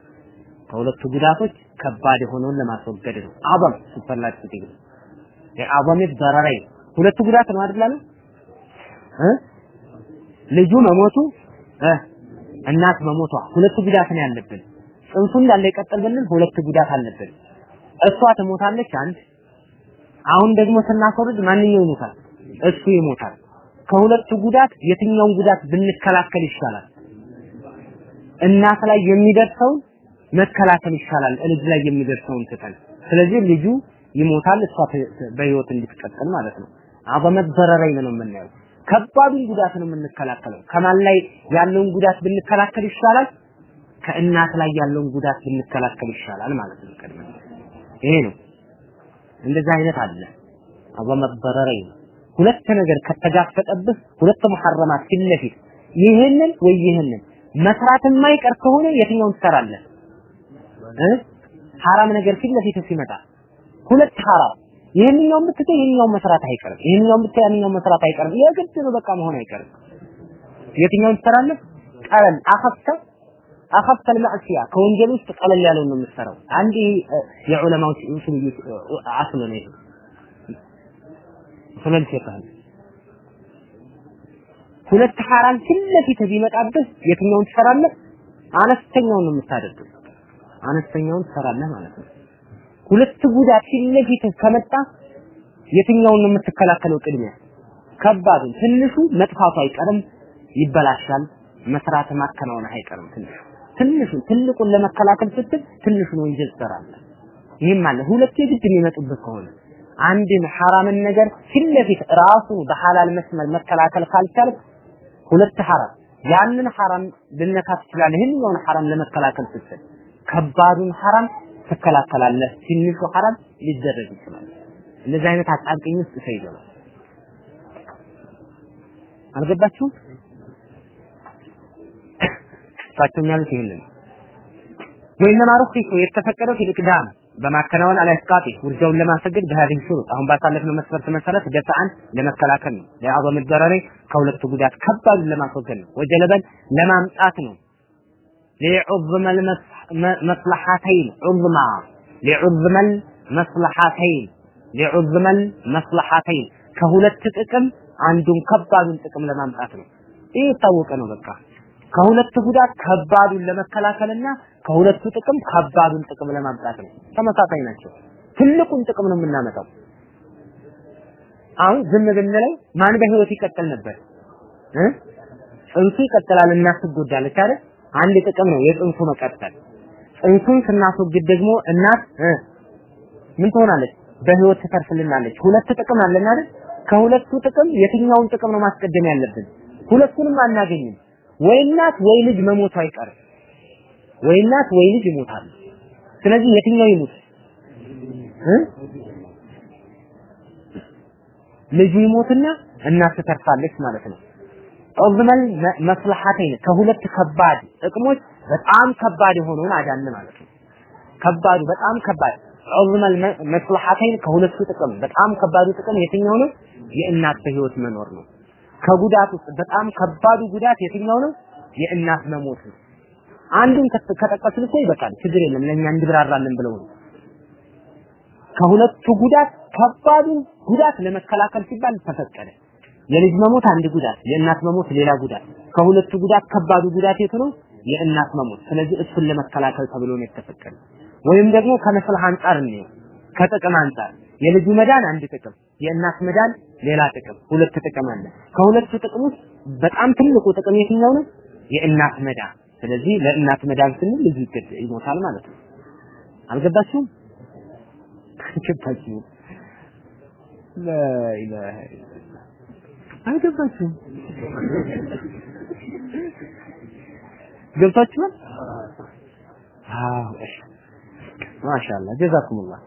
ከሁለቱ ጉዳቶች ከባድ የሆነውን ለማስወገድ ነው። አዕዘም ሲፈላግ ሲገኝ የአዕዘሚ በረራይ ሁለቱ ጉዳት ነው አይደል ልጁ መሞቱ እናት መሞቷ ሁለቱ ጉዳት ነው ያለብን። ጽንሱ እንዳለ ይቀጥል ብንል ሁለት ጉዳት አለብን። እሷ ትሞታለች አንድ አሁን ደግሞ ስናስወርድ ማንኛው ይሞታል? እሱ ይሞታል። ከሁለቱ ጉዳት የትኛውን ጉዳት ብንከላከል ይሻላል? እናት ላይ የሚደርሰውን መከላከል ይሻላል፣ ልጅ ላይ የሚደርሰውን ትተን። ስለዚህ ልጁ ይሞታል፣ እሷ በህይወት እንድትቀጥል ማለት ነው። አበመት በረረኝ ነው የምናየው። ከባዱን ጉዳት ነው የምንከላከለው። ከማን ላይ ያለውን ጉዳት ብንከላከል ይሻላል? ከእናት ላይ ያለውን ጉዳት ብንከላከል ይሻላል ማለት ነው። ቀድመ ይሄ ነው። እንደዛ አይነት አለ። አበመት በረረኝ ሁለት ነገር ከተጋፈጠብህ ሁለት መሐረማት ፊት ለፊት ይህንን ወይ ይህንን መስራት የማይቀር ከሆነ የትኛውን ትሰራለህ? እ ሐራም ነገር ፊት ለፊት ሲመጣ ሁለት ሐራም ይህንኛውን ብትተው ይህንኛውን መስራት አይቀርም። ይህንኛውን ብትተው ያንኛውን መስራት አይቀርም። የግድ ነው በቃ መሆን አይቀርም። የትኛውን ትሰራለህ? ቀለል አኸፍተ አኸፍተ المعصيه ከወንጀል ውስጥ ቀለል ያለውን ነው የምትሰራው። አንድ የዑለማዎች ኡሱል አስሉ ነው ይሄ ኡሱል ፊቅህ ሁለት ሐራም ፊት ለፊት ቢመጣብህ የትኛውን ትሰራለህ? አነስተኛውን ነው የምታደርገው። አነስተኛውን ትሰራለህ ማለት ነው። ሁለት ጉዳት ፊት ለፊት ከመጣ የትኛውን ነው የምትከላከለው? ቅድሚያ ከባዱን። ትንሹ መጥፋቱ አይቀርም፣ ይበላሻል። መስራት ማከናወን አይቀርም። ትንሹ ትንሹ ትልቁን ለመከላከል ስትል ትንሹን ወንጀል ትሰራለህ። ይህም አለ ሁለቱ የግድ የሚመጡበት ከሆነ አንድን ሐራምን ነገር ፊት ራሱ በሐላል መስመር መከላከል ካልቻልክ ሁለት ሐራም ያንን ሐራም ልነካ ትችላለህ። ይህኛውን ሐራም ለመከላከል ስትል ከባዱን ሐራም ትከላከላለህ። ትንሹ ሐራም ሊደረግ ይችላል። እንደዚህ አይነት አጣብቂኝ ውስጥ ሰው ይገባል። አልገባችሁም? እሳቸው የሚያሉት ይህንን ወይነማ ሩኺሱ የተፈቀደው ፊል ኢቅዳም በማከናወን አላስቃጢ ውርጃውን ለማሰገድ በህዲህ ሹሩጥ አሁን ባሳለፍነው መስፈርት መሰረት ደፍዓን ለመከላከል ነው። ለአዘም ደረሪ ከሁለቱ ጉዳት ከባዱን ለማስወገድ ነው። ወጀለበን ለማምጣት ነው። ሊዑዝመ መስለሐተይን ዑዝማ ሊዑዝመ መስለሐተይን ሊዑዝመ መስለሐተይን ከሁለት ጥቅም አንዱን ከባዱን ጥቅም ለማምጣት ነው። ይህ የታወቀ ነው። በቃ ከሁለት ጉዳት ከባዱን ለመከላከልና ከሁለቱ ጥቅም ከባዱን ጥቅም ለማምጣት ነው። ተመሳሳይ ናቸው። ትልቁን ጥቅም ነው የምናመጣው። አሁን ዝም ብንለው ማን በህይወት ይቀጥል ነበር ጽንሱ ይቀጥላል፣ እናት ትጎዳለች አይደል? አንድ ጥቅም ነው የጽንሱ መቀጠል። ጽንሱን ስናስወግድ ደግሞ እናት ምን ትሆናለች? በህይወት ትተርፍልናለች። ሁለት ጥቅም አለን አይደል? ከሁለቱ ጥቅም የትኛውን ጥቅም ነው ማስቀደም ያለብን? ሁለቱንም አናገኝም። ወይ እናት ወይ ልጅ መሞቱ አይቀርም። ወይ እናት ወይ ልጅ ይሞታሉ። ስለዚህ የትኛው ይሙት እ ልጁ ይሞትና እናት ትተርፋለች ማለት ነው። ዑዝመል መስለሐተይን ከሁለት ከባድ ጥቅሞች በጣም ከባድ የሆነውን አዳን ማለት ነው። ከባዱ በጣም ከባድ ዑዝመል መስለሐተይን ከሁለቱ ጥቅም በጣም ከባዱ ጥቅም የትኛው ነው? የእናት በህይወት መኖር ነው። ከጉዳት ውስጥ በጣም ከባዱ ጉዳት የትኛው ነው? የእናት መሞት ነው። አንዱን ከጠቀስን እኮ ይበቃል፣ ችግር የለም ለእኛ እንድብራራለን ብለው ነው። ከሁለቱ ጉዳት ከባዱን ጉዳት ለመከላከል ሲባል ተፈቀደ። የልጅ መሞት አንድ ጉዳት፣ የእናት መሞት ሌላ ጉዳት። ከሁለቱ ጉዳት ከባዱ ጉዳት የቱ ነው? የእናት መሞት። ስለዚህ እሱን ለመከላከል ተብሎ ነው የተፈቀደ። ወይም ደግሞ ከመስልህ አንጻር ነው ከጥቅም አንጻር የልጁ መዳን አንድ ጥቅም፣ የእናት መዳን ሌላ ጥቅም፣ ሁለት ጥቅም አለ። ከሁለቱ ጥቅም ውስጥ በጣም ትልቁ ጥቅም የትኛው ነው? የእናት መዳን። ስለዚህ ለእናት መዳን ስንል ልጁ ይሞታል ማለት ነው። አልገባችሁም? አልገባችሁም? ላኢላሃ አልገባችሁም? ገብታችኋል? አዎ እሺ ማሻአላ ጀዛኩሙላህ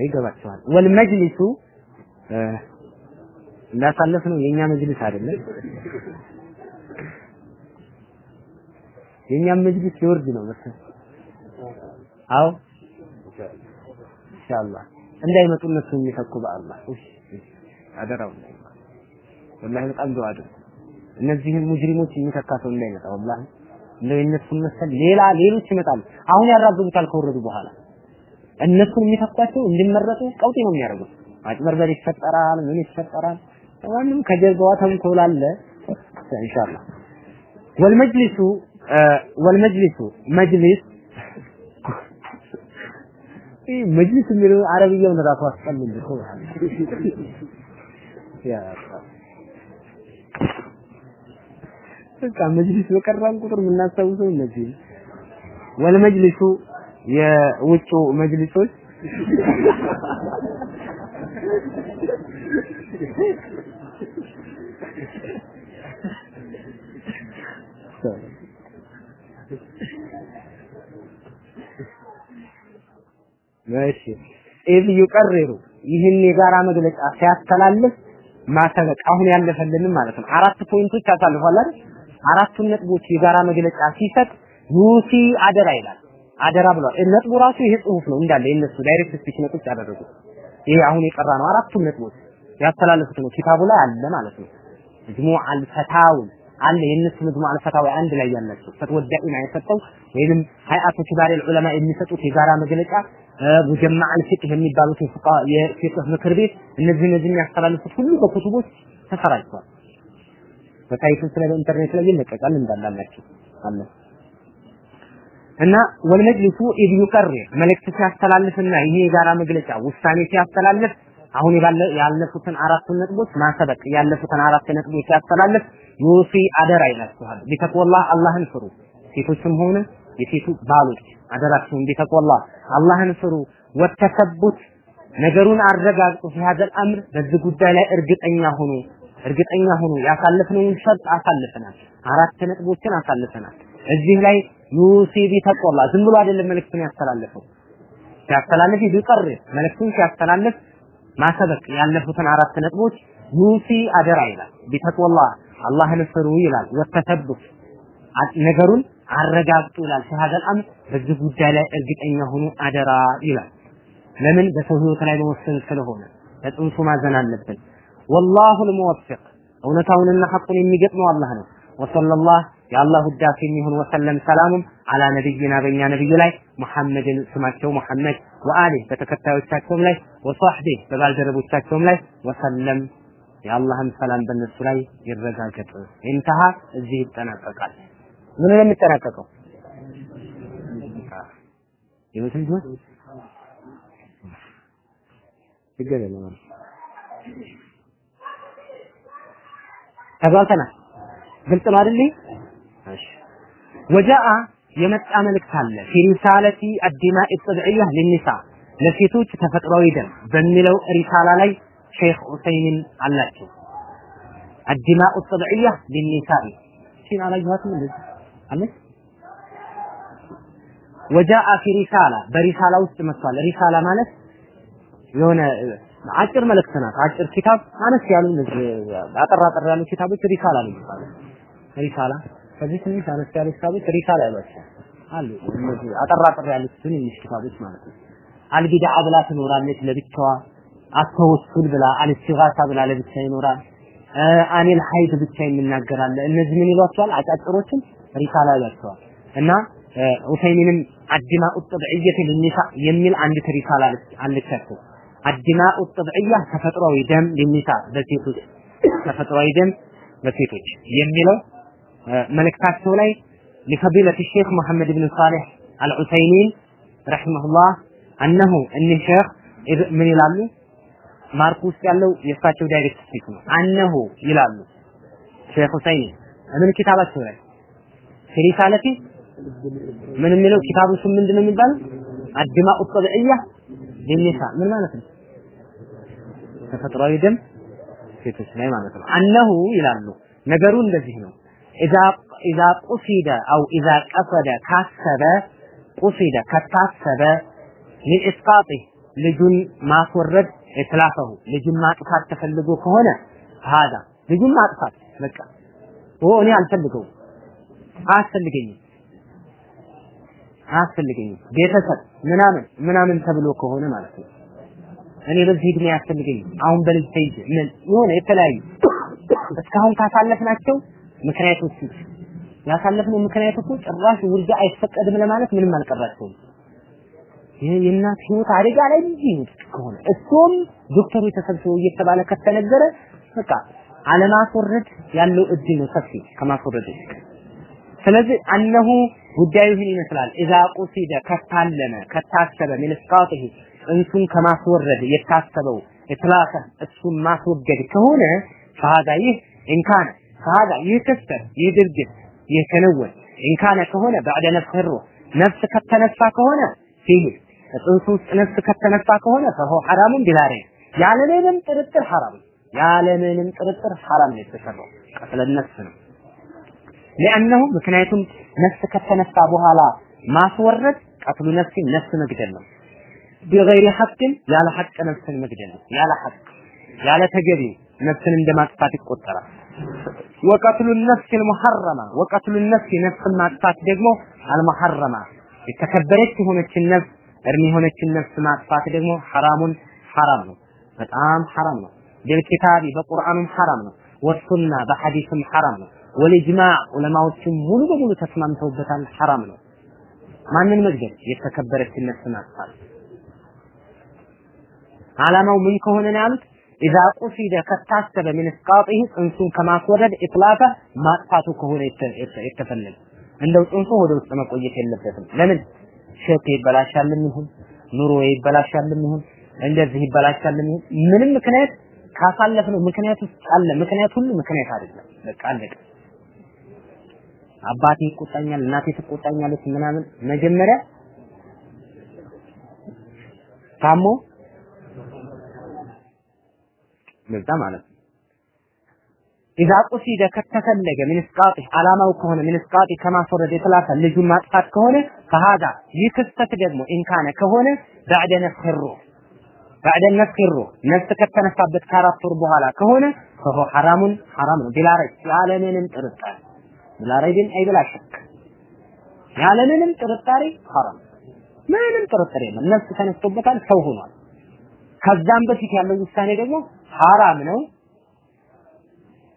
ይገባችኋል። ወልመጅሊሱ እንዳሳለፍ ነው የኛ መጅሊስ አይደለም። የኛም መጅሊስ ሊወርድ ነው መሰለኝ። አዎ ኢንሻአላህ እንዳይመጡ እነሱ የሚተኩ በአላህ አደራው ወላሂ በጣም ዱዓ አድርጉ። እነዚህን ሙጅሪሞች የሚተካ ሰው እንዳይመጣ ወላሂ እንደው የነሱን መሰል ሌላ ሌሎች ይመጣሉ። አሁን ያራግቡታል ከወረዱ በኋላ እነሱን የሚተኳቸው እንዲመረጡ ቀውጢ ነው የሚያደርጉት። ማጭበርበር ይፈጠራል፣ ምን ይፈጠራል። ማንም ከጀርባዋ ተንኮል አለ። ኢንሻአላህ ወልመጅሊሱ ወልመጅሊሱ መጅሊስ ይህ መጅሊስ የሚለው አረብያውን ራሱ አስጠልል እኮ በቃ መጅሊስ በቀራን ቁጥር የምናስታውሰው እነዚህ ወልመጅሊሱ የውጩ መጅሊሶች እሺ ኢዝ ይህን የጋራ መግለጫ ሲያስተላልፍ ማሰበቅ አሁን ያለፈልንም ማለት ነው። አራት ፖይንቶች አሳልፏል አይደል? አራቱን ነጥቦች የጋራ መግለጫ ሲሰጥ ዩሲ አደራ ይላል። አደራ ብሏል። ነጥቡ ራሱ ይሄ ጽሁፍ ነው እንዳለ የነሱ ዳይሬክት ስፒች ነጥቦች ያደረጉት ይሄ አሁን የቀራ ነው። አራቱም ነጥቦች ያስተላለፉት ነው ኪታቡ ላይ አለ ማለት ነው። መጅሙዕ አልፈታዊ አለ የነሱ መጅሙዕ አልፈታዊ አንድ ላይ ያላቸው ፈትወዳኢና የሰጠው ወይንም هيئة كبار العلماء የሚሰጡት የጋራ መግለጫ مجمع الفقه የሚባሉት የፊቅህ ምክር ቤት እነዚህ እነዚህ የሚያስተላልፉት ሁሉ በኩቱቦች ተሰራጭቷል። በ site ኦች ላይ በኢንተርኔት ላይ ይለቀቃል እንዳላላችሁ አለ እና والمجلس إذ يقرر መልእክት ሲያስተላልፍና ይሄ የጋራ መግለጫ ውሳኔ ሲያስተላልፍ አሁን ያለፉትን አራቱን ነጥቦች ما سبق ያለፉትን አራት ነጥቦች ሲያስተላልፍ يوصي አደራ ይላችኋል። بتقوى الله አላህን ፍሩ። ሴቶችም ሆነ የሴቱ ባሎች አደራችሁን بتقوى الله አላህን ፍሩ። والتثبت ነገሩን አረጋግጡ። في هذا الأمر በዚህ ጉዳይ ላይ እርግጠኛ ሆኑ እርግጠኛ ሆኑ። ያሳለፍነውን شرط አሳልፈናል። አራት ነጥቦችን አሳልፈናል። እዚህ ላይ يوصي بتقوى الله ዝም ብሎ አይደለም መልእክቱን ያስተላለፈው። ሲያስተላልፍ ቢቀር መልእክቱን ሲያስተላልፍ ማሰበቅ ያለፉትን አራት ነጥቦች ዩሲ አደራ ይላል። ቢተቅወላህ አላህን ፍሩ ይላል። ወተሰቡት ነገሩን አረጋግጡ ይላል። ሸሃደል በዚህ ጉዳይ ላይ እርግጠኛ ሆኑ አደራ ይላል። ለምን በሰው ህይወት ላይ መወሰን ስለሆነ ለጽንሱ ማዘን አለብን። ወላሁ ልሙወፊቅ እውነታውንና ሐቁን የሚገጥመው አላህ ነው። ወሰለላህ የአላህ ውዳሴ የሚሆን ወሰለም ሰላሙም አላ ነቢይና በእኛ ነብይ ላይ ሙሐመድን ስማቸው ሙሐመድ ወአሊህ በተከታዮቻቸውም ላይ ወሷህቢህ በባልደረቦቻቸውም ላይ ወሰለም የአላህም ሰላም በእነሱ ላይ ይረጋገጥ። ኢንተሃ እዚህ ይጠናቀቃል። ምን ነው የሚጠናቀቀው? ይመስል ቢሆን ችግር የለም። ተግባብተናል። ግልጽ ነው አይደል? وجاء የመጣ መልእክት አለ في رسالة الدماء للنساء ለሴቶች ተፈጥሯዊ ደም በሚለው ሪሳላ ላይ ሼክ ዑሰይሚን አላቸው። الدماء الطبيعية للنساء ሲን አላየኋትም እንደዚህ አለች። وجاء في رسالة በሪሳላ ውስጥ መጥቷል። ሪሳላ ማለት የሆነ አጭር መልእክት ናት። አጭር ኪታብ አነስ ያሉ አጠር አጠር ያሉ ኪታቦች ሪሳላ ነው ሪሳላ ከዚህ ትንሽ አነስ ያሉ ኪታቦች ሪሳላ ያሏቸው አሉ። እነዚህ አጠር ያሉት ትንሽ ኪታቦች ማለት ነው። البدعة ብላ ትኖራለች ለብቻዋ። التوسل ብላ الاستغاثة ብላ ለብቻ ይኖራል። عن الحيض ብቻ የሚናገራለ። እነዚህ ምን ይሏቸዋል? አጫጭሮችን ሪሳላ ይሏቸዋል። እና ኡሰይሚንም الدماء الطبيعية للنساء የሚል አንድ ሪሳላ አለቻቸው። الدماء الطبيعية ተፈጥሯዊ ደም للنساء በሴቶች ተፈጥሯዊ ደም በሴቶች የሚለው መልእክታቸው ላይ لفضيلة الشيخ محمد بن صالح العثيمين رحمه الله أنه እኒ ሼክ ምን ይላሉ ማርክ ውስጥ ያለው የእሳቸው ዳይሬክት ስፒክ ነው አነሁ ይላሉ ሼክ ሁሰይን ምን ኪታባቸው ላይ ሪሳለቲ ምን የሚለው ኪታቡ ስም ምንድነው የሚባለው አድማኡ ጠብዕያ ሊኒሳ ምን ማለት ነው ተፈጥሯዊ ደም ሴቶች ላይ ማለት ነው አነሁ ይላሉ ነገሩ እንደዚህ ነው ኢዛ ኢዛ ቁሲደ አው ኢዛ ቀሰደ ካሰበ ቁሲደ ከታሰበ ሊኢስቃጢ ልጁን ማስወረድ ኢትላፈሁ ልጁን ማጥፋት ተፈልጎ ከሆነ ሀዳ ልጁን ማጥፋት በቃ እኔ አልፈልገውም አያስፈልገኝም አያስፈልገኝም ቤተሰብ ምናምን ምናምን ተብሎ ከሆነ ማለት ነው እኔ በዚህ እድሜ አያስፈልገኝም አሁን በልጅ ተይዤ ምን የሆነ የተለያዩ እስካሁን ካሳለፍናቸው ምክንያቶች ያሳለፍነው ምክንያት እኮ ጭራሽ ውርጃ አይፈቀድም ለማለት ምንም አልቀራቸውም ይሄ የእናት ህይወት አደጋ ላይ እንጂ ከሆነ እሱም ዶክተሩ ተሰብስበው እየተባለ ከተነገረ በቃ አለማስወረድ ያለው እድል ነው ሰፊ ከማስወረድ ስለዚህ አነሁ ጉዳዩ ይህን ይመስላል። ኢዛ ቁሲደ ከታለመ ከታሰበ ምን እስቃጥህ እንሱን ከማስወረድ የታሰበው ኢትላፈ እሱን ማስወገድ ከሆነ ፈሃዳ ይህ ኢንካነ ፈሃዳ ይህ ክስተት ይህ ድርጊት ይህ ክንውን ኢንካነ ከሆነ ባዕደ ነፍስ ነፍስ ከተነሳ ከሆነ ፊህ ጽንሱ ውስጥ ነፍስ ከተነሳ ከሆነ ፈሆ ሐራሙን ቢላሬ ያለምንም ጥርጥር ሐራም ያለምንም ጥርጥር ሐራም ነው የተሰራው ቀትለ ነፍስ ነው لأنه ምክንያቱም ነፍስ ከተነሳ በኋላ ማስወረድ ቀትሉ ነፍስ ነፍስ መግደል ነው بغير حق ያለ ሐቅ ነፍስን መግደል ነው ያለ ሐቅ ያለ ተገቢ ነፍስን እንደማጥፋት ይቆጠራል ወቀትሉ ነፍስ አልሙሐረማ ወቀትሉ ነፍስ ነፍስን ማጥፋት ደግሞ አልሙሐረማ የተከበረች የሆነችን ነፍስ እርም የሆነችን ነፍስ ማጥፋት ደግሞ ሐራሙን ሐራም ነው፣ በጣም ሐራም ነው። ቢልኪታቢ በቁርአኑም ሐራም ነው፣ ወሱና በሐዲስም ሐራም ነው። ወልኢጅማዕ ዑለማዎችም ሙሉ በሙሉ ተስማምተውበታል፣ ሐራም ነው። ማንን መግደል? የተከበረችን ነፍስ ማጥፋት። ዓላማው ምን ከሆነ ነው ያሉት? ኢዛ ቁሲደ ከታሰበ ምን እስቃጢህ ጽንሱን ከማስወረድ ኢጥላፈ ማጥፋቱ ከሆነ የተፈለገ እንደው ጽንሱ ወደ ውስጥ መቆየት የለበትም ለምን ሸክ ይበላሻልም ይሁን ኑሮ ይበላሻልም ይሁን እንደዚህ ይበላሻልም ይሁን ምንም ምክንያት ካሳለፍነው ምክንያት ውስጥ አለ። ምክንያት ሁሉ ምክንያት አይደለም። በቃ አለቀ። አባቴ ይቆጣኛል እናቴ ትቆጣኛለች ምናምን። መጀመሪያ ታሞ ለዛ ማለት ነው። ኢዛ ቁሲደ ከተፈለገ ምን እስቃጢ አላማው ከሆነ ምን እስቃጢ ከማስወረድ የተላፈ ልጁን ማጥፋት ከሆነ ፈሃዳ ይህ ክስተት ደግሞ ኢንካነ ከሆነ ባዕደ ነፍሩ ባዕደ ነፍሩ ነፍስ ከተነሳበት ከአራት ወር በኋላ ከሆነ ፈሆ ሐራሙን ሐራም ነው። ቢላ ረይብ ያለምንም ጥርጣሬ። ቢላ ረይብን አይ ያለምንም ጥርጣሬ ሐራም። ምንም ጥርጥር የለም። ነፍስ ተነስቶበታል ሰው ሆኗል ከዛም በፊት ያለው ውሳኔ ደግሞ ሐራም ነው።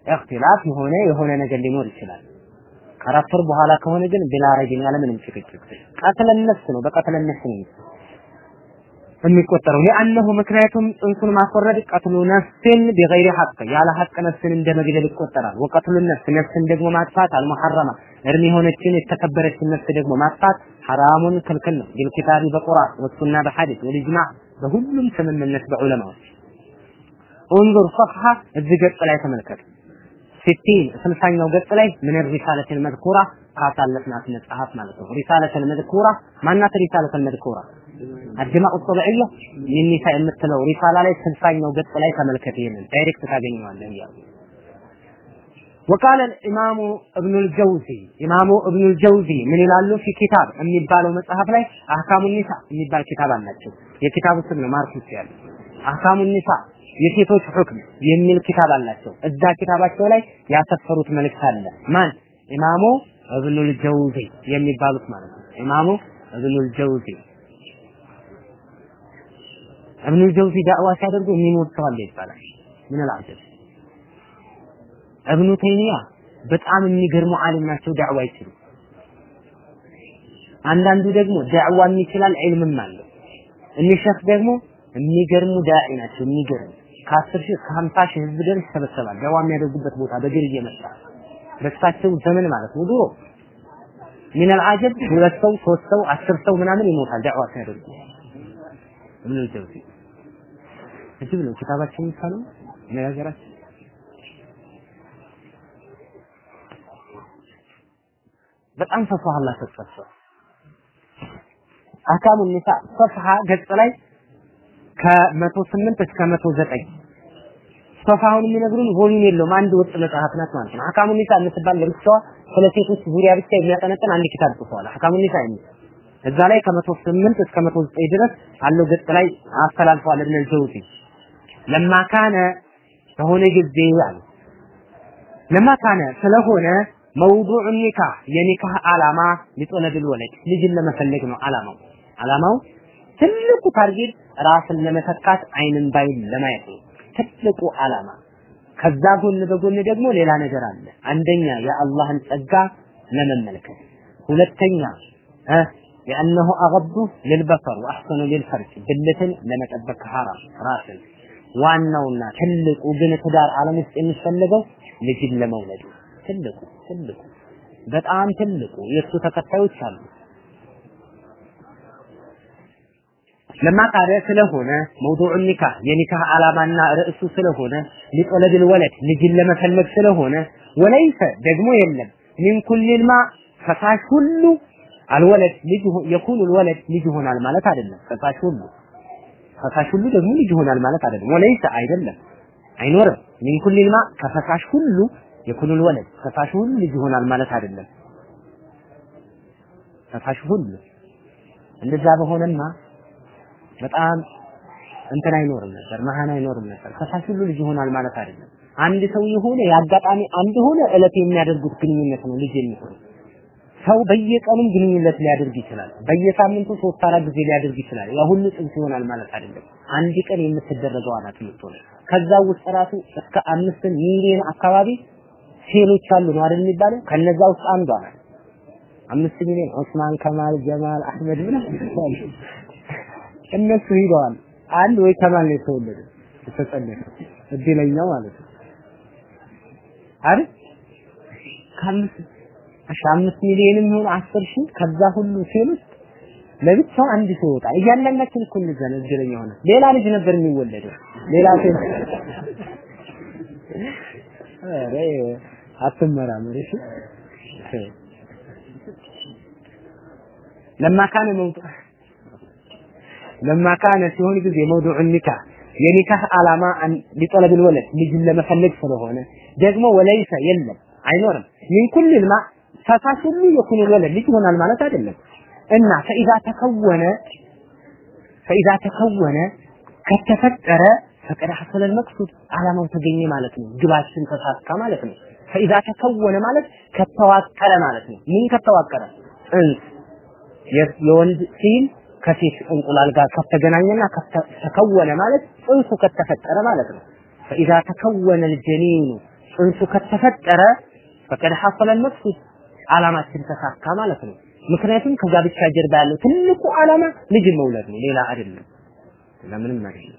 እክትላፍ የሆነ የሆነ ነገር ሊኖር ይችላል። ከአራት ወር በኋላ ከሆነ ግን ቢላ ረይብን ያለምንም ጭቅጭቅ ቀትለ ነው በቀትለ ነው የሚቆጠረው። ለአነሁ ምክንያቱም ጽንሱን ማስወረድ ቀትሉ ነፍስን ቢገይሪ ሐቅ ያለ ሐቅ ነፍስን እንደ መግደል ይቆጠራል። ወቀትሉ ነፍስ ነፍስን ደግሞ ማጥፋት አልሙሐረማ። እርም የሆነችን የተከበረችን ነፍስ ደግሞ ማጥፋት حرام ክልክል ነው። بالكتاب በቁርአን والسنة በሐዲስ والإجماع በሁሉም ስምምነት በዑለማዎች انظر صفحة እዚህ ገጽ ላይ ተመልከቱ። ستين ስልሳኛው ገጽ ላይ ምን الرسالة المذكورة ካሳለፍናት መጽሐፍ ማለት ነው። الرسالة المذكورة ማናት الرسالة المذكورة الدماء الطبيعية للنساء የምትለው ሪሳላ ላይ ስልሳኛው ገጽ ላይ ተመልከት። ይሄንን direct ታገኘዋለህ እያሉ وقال الإمام ابن الجوزي ኢማሙ እብኑል ጀውዚ ምን ይላሉ? في كتاب የሚባለው መጽሐፍ ላይ أحكام النساء የሚባል ኪታብ አላቸው። የኪታቡ ስም ነው mark ውስጥ ያለ أحكام النساء የሴቶች ሁክም የሚል ኪታብ አላቸው። እዛ ኪታባቸው ላይ ያሰፈሩት መልእክት አለ። ማን ኢማሙ እብኑል ጀውዚ የሚባሉት ማለት ነው። ኢማሙ እብኑል ጀውዚ እብኑል ጀውዚ ዳዕዋ ሲያደርጉ የሚሞት ሰው አለ ይባላል። ምን አላጀብ እብኑ ተይሚያ በጣም የሚገርሙ ዓሊም ናቸው። ዳዕዋ ይችሉ አንዳንዱ ደግሞ ዳዕዋም ይችላል ዒልምም አለው። እኒህ ሸህ ደግሞ የሚገርሙ ዳዒ ናቸው። የሚገርሙ ከአስር ሺህ እስከ ሀምሳ ሺህ ህዝብ ድረስ ይሰበሰባል። ዳዋ የሚያደርጉበት ቦታ በግር እየመጣ በእሳቸው ዘመን ማለት ነው። ድሮ ምን አልዓጀብ ሁለት ሰው ሶስት ሰው አስር ሰው ምናምን ይሞታል ዳዕዋ ሲያደርጉ ምን ልጀውሲ እጅብ ነው ኪታባችን ይሳለው አነጋገራችን በጣም ፈሷህ አላህ ሰጥቷቸው አህካሙ ኒሳ ሰፍሃ ገጽ ላይ ከመቶ ስምንት እስከ መቶ ዘጠኝ ሶፋውን የሚነግሩን ቮሊዩም የለውም አንድ ወጥ መጽሐፍ ናት ማለት ነው። አህካሙ ኒሳ የምትባል ለብቻዋ ስለ ሴቶች ዙሪያ ብቻ የሚያጠነጥን አንድ ኪታብ ጽፏል። አህካሙ ኒሳ የሚል እዛ ላይ ከመቶ ስምንት እስከ መቶ ዘጠኝ ድረስ አለው ገጽ ላይ አስተላልፈዋል እብነ ጀውዚ لما كان በሆነ ጊዜ አሉ لما كان ስለሆነ መውዱዕ ኒካህ የኒካህ ዓላማ ሊጦለብል ወለድ ልጅን ለመፈለግ ነው ዓላማው ዓላማው ትልቁ ታርጌት ራስን ለመተካት አይንን ባይን ለማየት ነው ትልቁ ዓላማ ከዛ ጎን በጎን ደግሞ ሌላ ነገር አለ አንደኛ የአላህን ጸጋ ለመመልከት ሁለተኛ እ لأنه أغض للبصر وأحسن للفرج ብልትን ለመጠበቅ ከሐራም ራስን ዋናውና ትልቁ ግን ትዳር ዓለም ውስጥ የሚፈልገው ልጅን ለመውለድ ትልቁ ትልቁ በጣም ትልቁ የእሱ ተከታዮች አሉ። ለማቃሪያ ስለሆነ መውዱዕ ኒካህ የኒካህ ዓላማና ርዕሱ ስለሆነ ሊጦለብል ወለድ ልጅን ለመፈለግ ስለሆነ ወለይሰ ደግሞ የለም ሚን ኩሊል ማ ፈሳሽ ሁሉ አልወለድ ልጅ የኩኑ ወለድ ልጅ ይሆናል ማለት አይደለም። ፈሳሽ ሁሉ ፈሳሽ ሁሉ ደግሞ ልጅ ይሆናል ማለት አይደለም። ወለይሰ አይደለም አይኖርም። ሚን ኩሊል ማ ከፈሳሽ ሁሉ የኩሉል ወለድ ፈሳሽ ሁሉ ልጅ ይሆናል ማለት አይደለም። ፈሳሽ ሁሉ እንደዛ በሆነማ በጣም እንትን አይኖርም ነበር፣ መሃን አይኖርም ነበር። ፈሳሽ ሁሉ ልጅ ይሆናል ማለት አይደለም። አንድ ሰው የሆነ የአጋጣሚ አንድ ሆነ እለት የሚያደርጉት ግንኙነት ነው ልጅ የሚሆነው። ሰው በየቀኑም ግንኙነት ሊያደርግ ይችላል። በየሳምንቱ ሶስት አራት ጊዜ ሊያደርግ ይችላል። ያ ሁሉ ጽንስ ይሆናል ማለት አይደለም። አንድ ቀን የምትደረገው አናት ምርቶ ከዛ ውስጥ ራሱ እስከ አምስት ሚሊዮን አካባቢ ሴሎች አሉ ነው አይደል የሚባለው ከነዛ ውስጥ አንዷ ናት አምስት ሚሊዮን ዑስማን ከማል ጀማል አህመድ ምናምን እነሱ ሂደዋል። አንድ ወይ ከማል ነው የተወለደ የተጸነሰ እድለኛው ማለት ነው አይደል? ከአምስት አምስት ሚሊዮንም ይሁን አስር ሺህ ከዛ ሁሉ ሴል ውስጥ ለብቻው አንድ ሰው ይወጣል። እያንዳንዳችን እኮ እንደዛ ነው እድለኛ ሆነ። ሌላ ልጅ ነበር የሚወለደው ሌላ ሴል አትመራመር። እሺ? ለማ ካነ መውጡ ለማ ካነ ሲሆን ጊዜ መውዱዕ ኒካህ የኒካህ ዓላማ ሊጠለብል ወለድ ልጅን ለመፈለግ ስለሆነ ደግሞ ወለይሰ የለም አይኖርም። ምን ኩል ልማ ፈሳሽ ሁሉ የኩን ወለድ ልጅ ይሆናል ማለት አይደለም። እና ፈኢዛ ተከወነ ፈኢዛ ተከወነ ከተፈጠረ ፈቀድ ሐሰለል መቅሱድ ዓላማው ተገኘ ማለት ነው። ግባችን ተሳካ ማለት ነው። ፈኢዛ ተከወነ ማለት ከተዋቀረ ማለት ነው። ምን ከተዋቀረ? እንስ የወንድ ሲል ከሴት እንቁላል ጋር ከተገናኘና ተከወነ ማለት ጽንሱ ከተፈጠረ ማለት ነው። ፈኢዛ ተከወነ ልጀኒኑ ጽንሱ ከተፈጠረ ፈቀድ ሐሰለ ነፍሱ አላማችን ተሳካ ማለት ነው። ምክንያቱም ብቻ ጀርባ ያለው ትልቁ አላማ ልጅ መውለድ ነው፣ ሌላ አይደለም። ለምንም አይደለም።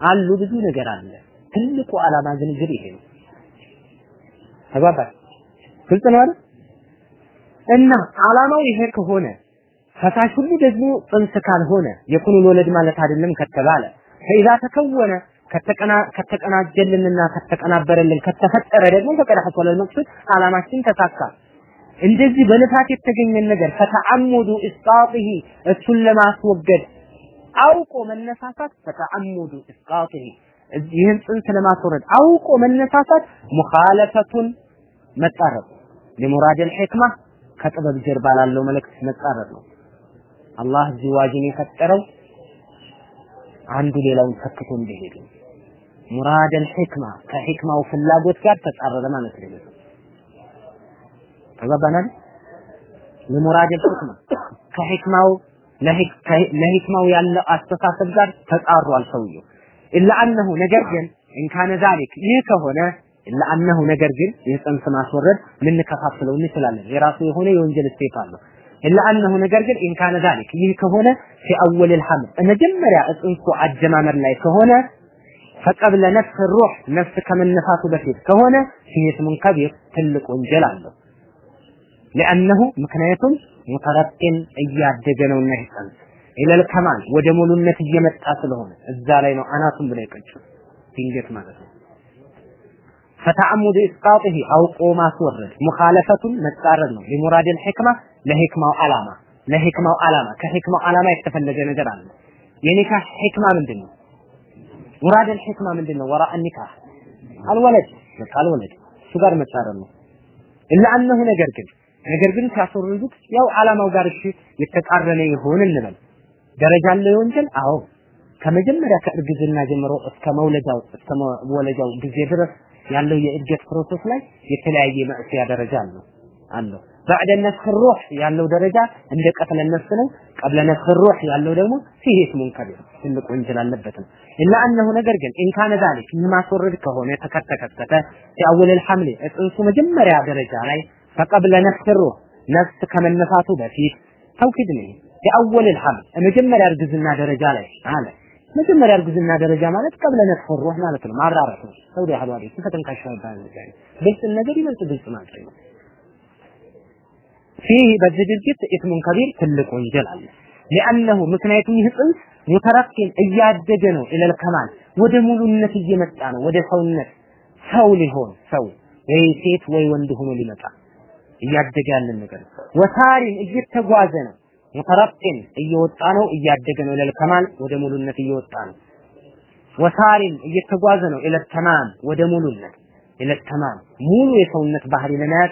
አሉ ብዙ ነገር አለ። ትልቁ አላማ ግን ግን ይሄ ነው። ተግባባል? ግልጽ ነው አይደል? እና ዓላማው ይሄ ከሆነ ፈሳሽ ሁሉ ደግሞ ጽንስ ካልሆነ የኩኑን ወለድ ማለት አይደለም ከተባለ ፈኢዛ ተከወነ ከተቀናጀልንና ከተቀናበረልን ከተፈጠረ ደግሞ ፈቀደ ሐሰለ መቅሱድ ዓላማችን ተሳካ። እንደዚህ በልፋት የተገኘን ነገር ፈተዓሙዱ እስቃጢሂ እሱን ለማስወገድ አውቆ መነሳሳት ፈተዓሙዱ እስቃጢሂ ይህን ጽንስ ለማስወረድ አውቆ መነሳሳት ሙኻለፈቱን መጻረር ለሙራደል ሒክማ ከጥበብ ጀርባ ላለው መልእክት መጻረር ነው። አላህ ዚዋጅን የፈጠረው አንዱ ሌላውን ተክቶ እንደሄዱ ሙራደል ሒክማ ከሒክማው ፍላጎት ጋር ተጻረረ ማለት ነው። ተገባናል? لمراد الحكمة ከሒክማው ለሒክማው ያለው አስተሳሰብ ጋር ተጻሯል ሰውየው። إلا أنه ነገር ግን إن كان ذلك ይህ ከሆነ إلا أنه ነገር ግን ይህ ማስወረድ ልንከፋፍለው እንችላለን። የራሱ የሆነ የወንጀል state አለው። إلا أنه ነገር ግን إن كان ذلك ይህ ከሆነ في أول الحمل መጀመሪያ እጽንሱ አጀማመር ላይ ከሆነ ፈቀብለ ነፍስ ሩህ ነፍስ ከመነፋቱ በፊት ከሆነ ሲስሙን ከቢር ትልቅ ወንጀል አለው። ሊአነሁ ምክንያቱም ሙተረቂን እያደገ ነውና ይህፃን ኢለል ከማል ወደ ሙሉነት እየመጣ ስለሆነ እዛ ላይ ነው አናቱን ብለ ይቀጭ ድንገት ማለት ነው። ፈተአሙድ እስቃጥህ አውቆ ማስወረድ ሙኻለፈቱን መጻረር ነው። ሊሙራድል ሕክማ ለሕክማው ዓላማ ለሕክማው ዓላማ ከሕክማው ዓላማ የተፈለገ ነገር አለ። የኒካህ ሕክማ ምንድን ነው? مراد الحكمة ምንድን ነው? وراء النكاح አልወለድ አልወለድ እሱ ጋር መጻረር ነው። إلا أنه ነገር ግን ነገር ግን ሲያስወርዱት ያው ዓላማው ጋር እሺ የተቃረነ ይሆን እንበል ደረጃ አለው የወንጀል አዎ ከመጀመሪያ ከእርግዝና ጀምሮ እስከ መውለጃው እስከ መወለጃው ጊዜ ድረስ ያለው የእድገት ፕሮሰስ ላይ የተለያየ መዕሲያ ደረጃ አለው አለው ባዕደ ነፍስ ሩህ ያለው ደረጃ እንደ ቀትለ ነፍስ ነው ቀብለ ነፍስ ሩህ ያለው ደግሞ ፊህ እስሙን ከቢር ትልቅ ወንጀል አለበት ነው ኢላ አነሁ ነገር ግን ኢንካነ ዛሊክ ይህ ማስወረድ ከሆነ ተከተከተተ ሲአወል الحمل እጽንሱ መጀመሪያ ደረጃ ላይ ፈቀብለ ነፍስ ሩህ ነፍስ ከመነፋቱ በፊት ተውኪድ ነው የአወል ልሐምል የመጀመሪያ እርግዝና ደረጃ ላይ አለ። መጀመሪያ እርግዝና ደረጃ ማለት ቀብለ ነፍስ ሩህ ማለት ነው። ማራራት ነው። ሰው ላይ ስፈተን ካሻ ይባላል ግልጽ ነገር ይበልጥ ግልጽ ማድረግ ነው። ፊህ በዚህ ድርጊት ኢስሙን ከቢር ትልቅ ወንጀል አለ። ሊአነሁ ምክንያቱም ይህ ጽንስ ሙተረኪን እያደገ ነው ኢለል ከማል ወደ ሙሉነት እየመጣ ነው። ወደ ሰውነት ሰው ሊሆን ሰው ወይ ሴት ወይ ወንድ ሆኖ ሊመጣ እያደገ ያለ ነገር ወሳሪን እየተጓዘ ነው ሙተረቂን እየወጣ ነው እያደገ ነው ኢለል ከማል ወደ ሙሉነት እየወጣ ነው ወሳሪን እየተጓዘ ነው ኢለል ተማም ወደ ሙሉነት ኢለል ተማም ሙሉ የሰውነት ባህሪ ለመያዝ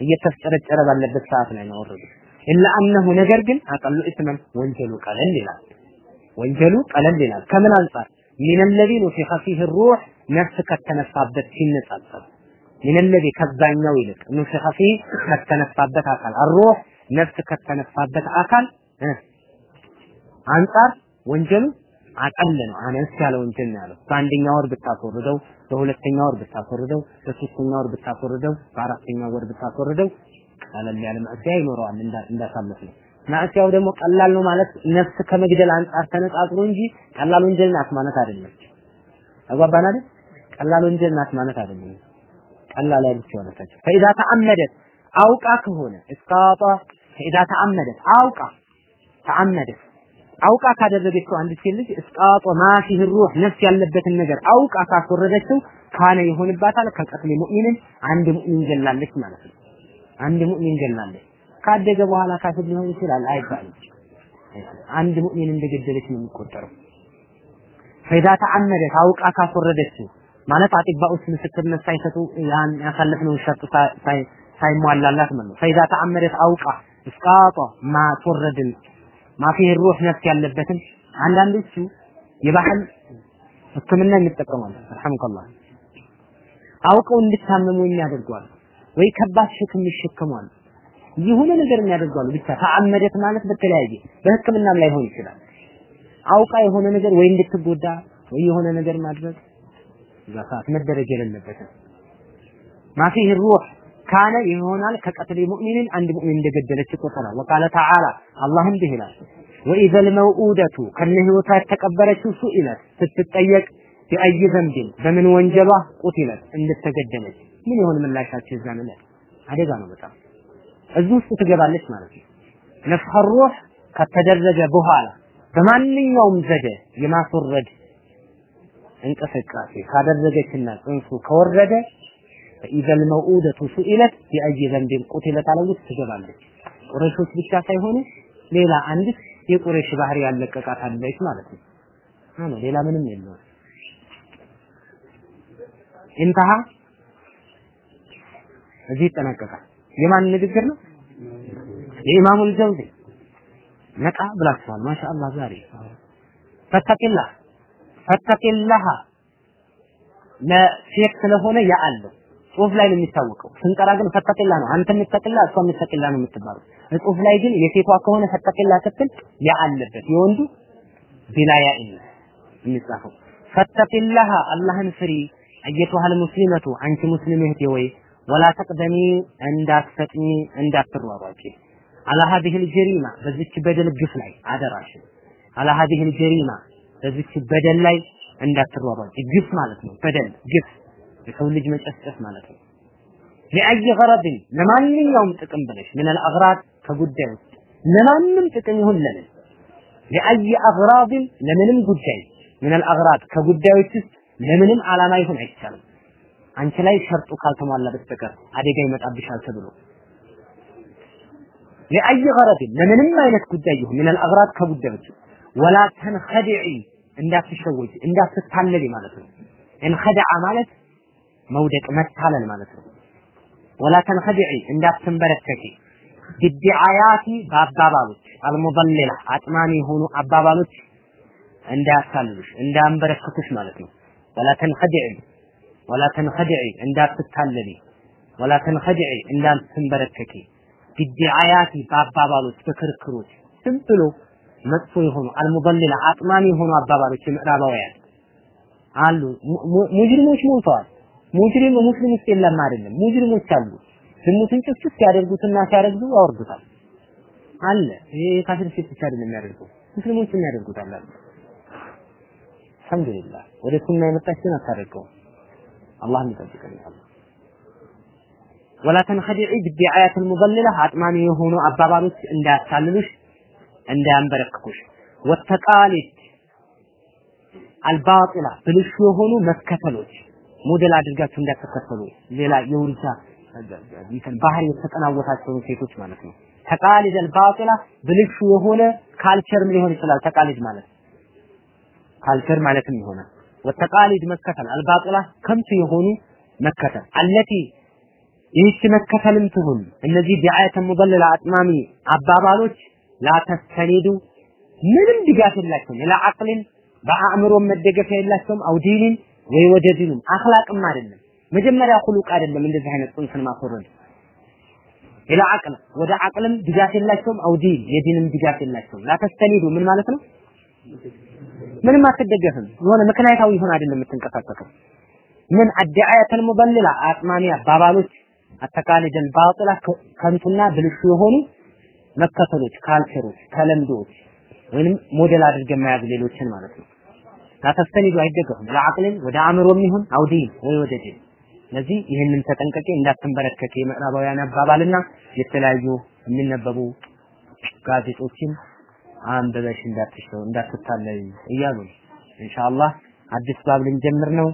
እየተፍጨረጨረ ባለበት ሰዓት ላይ ነው ወረዱ ኢላ አነሁ ነገር ግን አቀሉ እስመን ወንጀሉ ቀለል ይላል ወንጀሉ ቀለል ይላል ከምን አንጻር ሚን الذي نفخ فيه الروح ነፍስ ከተነፋበት ሲነጻጸር ሚን الذي ከዛኛው ይልቅ نفخ فيه ከተነፋበት አካል الروح ነፍስ ከተነፋበት አካል አንጻር ወንጀሉ አቀል ነው። አነስ ያለ ወንጀል ነው ያለው። በአንደኛ ወር ብታስወርደው በሁለተኛ ወር ብታስወርደው በሶስተኛ ወር ብታስወርደው በአራተኛ ወር ብታስወርደው ቀለል ያለ ማዕሲያ ይኖረዋል እንዳሳለፍ ነው ማዕሲያው ደግሞ ቀላል ነው ማለት ነፍስ ከመግደል አንጻር ተነጻጽሮ እንጂ ቀላል ወንጀል ናት ማለት አይደለም። አጓባን አይደል? ቀላል ወንጀል ናት ማለት አይደለም። ቀላል ያለች ሆነች ፈኢዛ ተአመደት አውቃ ከሆነ እስቃጣ ፈኢዛ ተአመደት አውቃ ተአመደት አውቃ ካደረገችው አንድ ሴት ልጅ እስቃጦ ማፊህ ሩህ ነፍስ ያለበትን ነገር አውቃ ካስወረደችው ካነ ይሆንባታል ከቀትል ሙእሚንን አንድ ሙእሚን ገላለች ማለት ነው። አንድ ሙእሚን ገላለች። ካደገ በኋላ ካፍር ሊሆን ይችላል አይባልም። አንድ ሙእሚን እንደገደለች ነው የሚቆጠረው። ፈይዳ ተአመደት አውቃ ካስወረደችው ማለት አጢባኡስ ምስክርነት ሳይሰጡ ያን ያሳለፍነውን ሸርጥ ሳይሟላላት ማለት ነው። ፈይዳ ተአመደት አውቃ እስቃጦ ማስወረድን ማፊህ ሩህ ነፍስ ያለበትን አንዳንዶቹ የባህል ህክምና የሚጠቀማሉ ረሐመከላህ አውቀው እንድታመሙ የሚያደርጓሉ። ወይ ከባድ ሸክም ይሸከማሉ። የሆነ ነገር የሚያደርጓሉ። ብቻ ተአመደት ማለት በተለያየ በህክምናም ላይ ሆን ይችላል። አውቃ የሆነ ነገር ወይ እንድትጎዳ ወይ የሆነ ነገር ማድረግ እዛ ሰዓት መደረግ የሌለበትም ማፊህ ሩህ ካነ ይሆናል ከቀትል ሙእሚንን አንድ ሙእሚን እንደገደለች ይቆጠራል። ወቃለ ተዓላ አላህ እንዲህ ይላል ወኢዘል መውኡደቱ ከነ ህይወቷ የተቀበረችው ሱኢለት ስትጠየቅ ቢአይ ዘንብን በምን ወንጀሏ ቁትለት እንድትገደለች ምን ይሆን ምላሻቸው? የዛን ዕለት አደጋ ነው በጣም እዚህ ውስጥ ትገባለች ማለት ነው። ነፍሐ ሩህ ከተደረገ በኋላ በማንኛውም ዘዴ የማስወረድ እንቅስቃሴ ካደረገችና ጽንሱ ከወረደ ኢዘል መውኡደቱ ሱኢለት ቢአይ ዘንብን ቁትለት አለ ውስጥ ትገባለች። ቁረሾች ብቻ ሳይሆኑ ሌላ አንዲት የቁረሽ ባህሪ ያለቀቃት አለች ማለት ነው። አነ ሌላ ምንም የለውም። ኢንተሃ እዚህ ይጠናቀቃል። የማን ንግግር ነው? የኢማሙል ጀውዚ ነቃ ብላችኋል። ማሻአላህ ዛሬ ፈተቂላህ ፈተቂላህ ለሴት ስለሆነ ያ ጽሁፍ ላይ ነው የሚታወቀው። ስንቀራ ግን ፈተቂላ ነው። አንተ የምትተቂላ እሷ የምትተቂላ ነው የምትባለው። ጽሁፍ ላይ ግን የሴቷ ከሆነ ፈተቂላ ስትል ያ አለበት። የወንዱ ቢላ ያ የሚጻፈው ፈተቂላህ አላህን ፍሪ አየቱሃል ሙስሊመቱ አንቺ ሙስሊም እህቴ ወይ ወላ ተቅደሚ እንዳትፈጥኚ እንዳትሯሯጪ አላ ሀዲህ ልጀሪማ በዚች በደል ግፍ ላይ አደራሽን አላ ሀዲህ ልጀሪማ በዚች በደል ላይ እንዳትሯሯጪ ግፍ ማለት ነው በደል ግፍ የሰው ልጅ መጨፍጨፍ ማለት ነው። ለአይ ገረድን ለማንኛውም ጥቅም ብለሽ ምን አልአግራድ ከጉዳይ ውስጥ ለማንም ጥቅም ይሁን ለምን? ለአይ አግራድን ለምንም ጉዳይ ምን አልአግራድ ከጉዳዮች ውስጥ ለምንም ዓላማ ይሁን አይቻልም። አንቺ ላይ ሸርጡ ካልተሟላ በስተቀር አደጋ ይመጣብሻል ተብሎ። ለአይ ገረድን ለምንም አይነት ጉዳይ ይሁን ምን አልአግራድ ከጉዳዮች ወላ ተንኸዲዒ እንዳትሸወጂ እንዳትታለሊ ማለት ነው። እንኸደዐ ማለት መውደቅ መታለል ማለት ነው። ወላ ተንኸዲዒ እንዳትንበረከኪ። ቢዲዓያቲ በአባባሎች። አልሙበሊላ አጥማሚ የሆኑ አባባሎች እንዳያታልሉሽ እንዳያንበረክኩሽ ማለት ነው። ወላ ተንኸዲዒ ወላ ተንኸዲዒ እንዳትታለሊ። ወላ ተንኸዲዒ እንዳትንበረከኪ። ቢዲዓያቲ በአባባሎች በክርክሮች ዝም ብሎ መጥፎ የሆኑ አልሙበሊላ አጥማሚ የሆኑ አባባሎች የምዕራባውያን አሉ። ሙጅሪሞች ሞልተዋል ሙጅሪም ሙስሊም ውስጥ የለም አይደለም። ሙጅሪሞች አሉ። ዝሙትን ጭፍጭፍ ሲያደርጉትና ሲያደርጉ ያወርዱታል። አለ። ይሄ ካፊር ሴት ብቻ አይደለም የሚያደርጉ ሙስሊሞች የሚያደርጉት አለ አልহামዱሊላህ ወደ ሱና የመጣች ግን አታደርገው አላህ ይጠብቀን ወላ ተንኸዲዒ ቢዲዓያት አልሙበልላ አጥማሚ የሆኑ አባባሎች እንዳያታልሉሽ እንዳያንበረክኩሽ። ወተቃሊድ አልባጢላ ብልሹ የሆኑ መከተሎች ሞዴል አድርጋችሁ እንዳትከተሉ ሌላ የውርጃ ባህሪ የተጠናወታቸውን ሴቶች ማለት ነው። التقاليد الباطلة ብልሹ የሆነ culture ም ሊሆን ይችላል። تقاليد ማለት culture ማለትም ይሆናል። والتقاليد መከተል الباطلة ከምቱ የሆኑ መከተል التي ይህች መከተልም ትሁን እነዚህ الدعاية المضللة አጥማሚ አባባሎች لا تستند ምንም ድጋፍ የላቸውም። إلى عقل በአእምሮም መደገፊያ የላቸውም። አውዲኒን ወይ ወደ ዲኑም አኽላቅም አይደለም። መጀመሪያ ሁሉቅ አይደለም እንደዚህ አይነት ጽንፍን ማስወረድ ኢላ አቅል ወደ አቅልም ድጋፍ የላቸውም። አውዲን የዲንም ድጋፍ የላቸውም። ላተስተኒዱ ምን ማለት ነው? ምንም አትደገፍም። የሆነ ምክንያታዊ ይሆን አይደለም የምትንቀሳቀሰው። ምን አድዓያተል ሙበልላ አጥማሚ አባባሎች አተቃሊደል ባጥላ ከንቱና ብልሹ የሆኑ መከተሎች፣ culture ኦች፣ ተለምዶዎች ወይንም ሞዴል አድርገን መያዝ ሌሎችን ማለት ነው። لا تستند አይደገፉም። إلى عقل ወደ አእምሮም ይሁን أو دين ወይ ወደ ዲን። ስለዚህ ይህንን ተጠንቀቂ፣ እንዳትንበረከክ የምዕራባውያን አባባልና የተለያዩ የሚነበቡ ጋዜጦችን አንብበሽ እንዳትሸው እንዳትታለይ እያሉ ኢንሻአላህ አዲስ باب ልንጀምር ነው።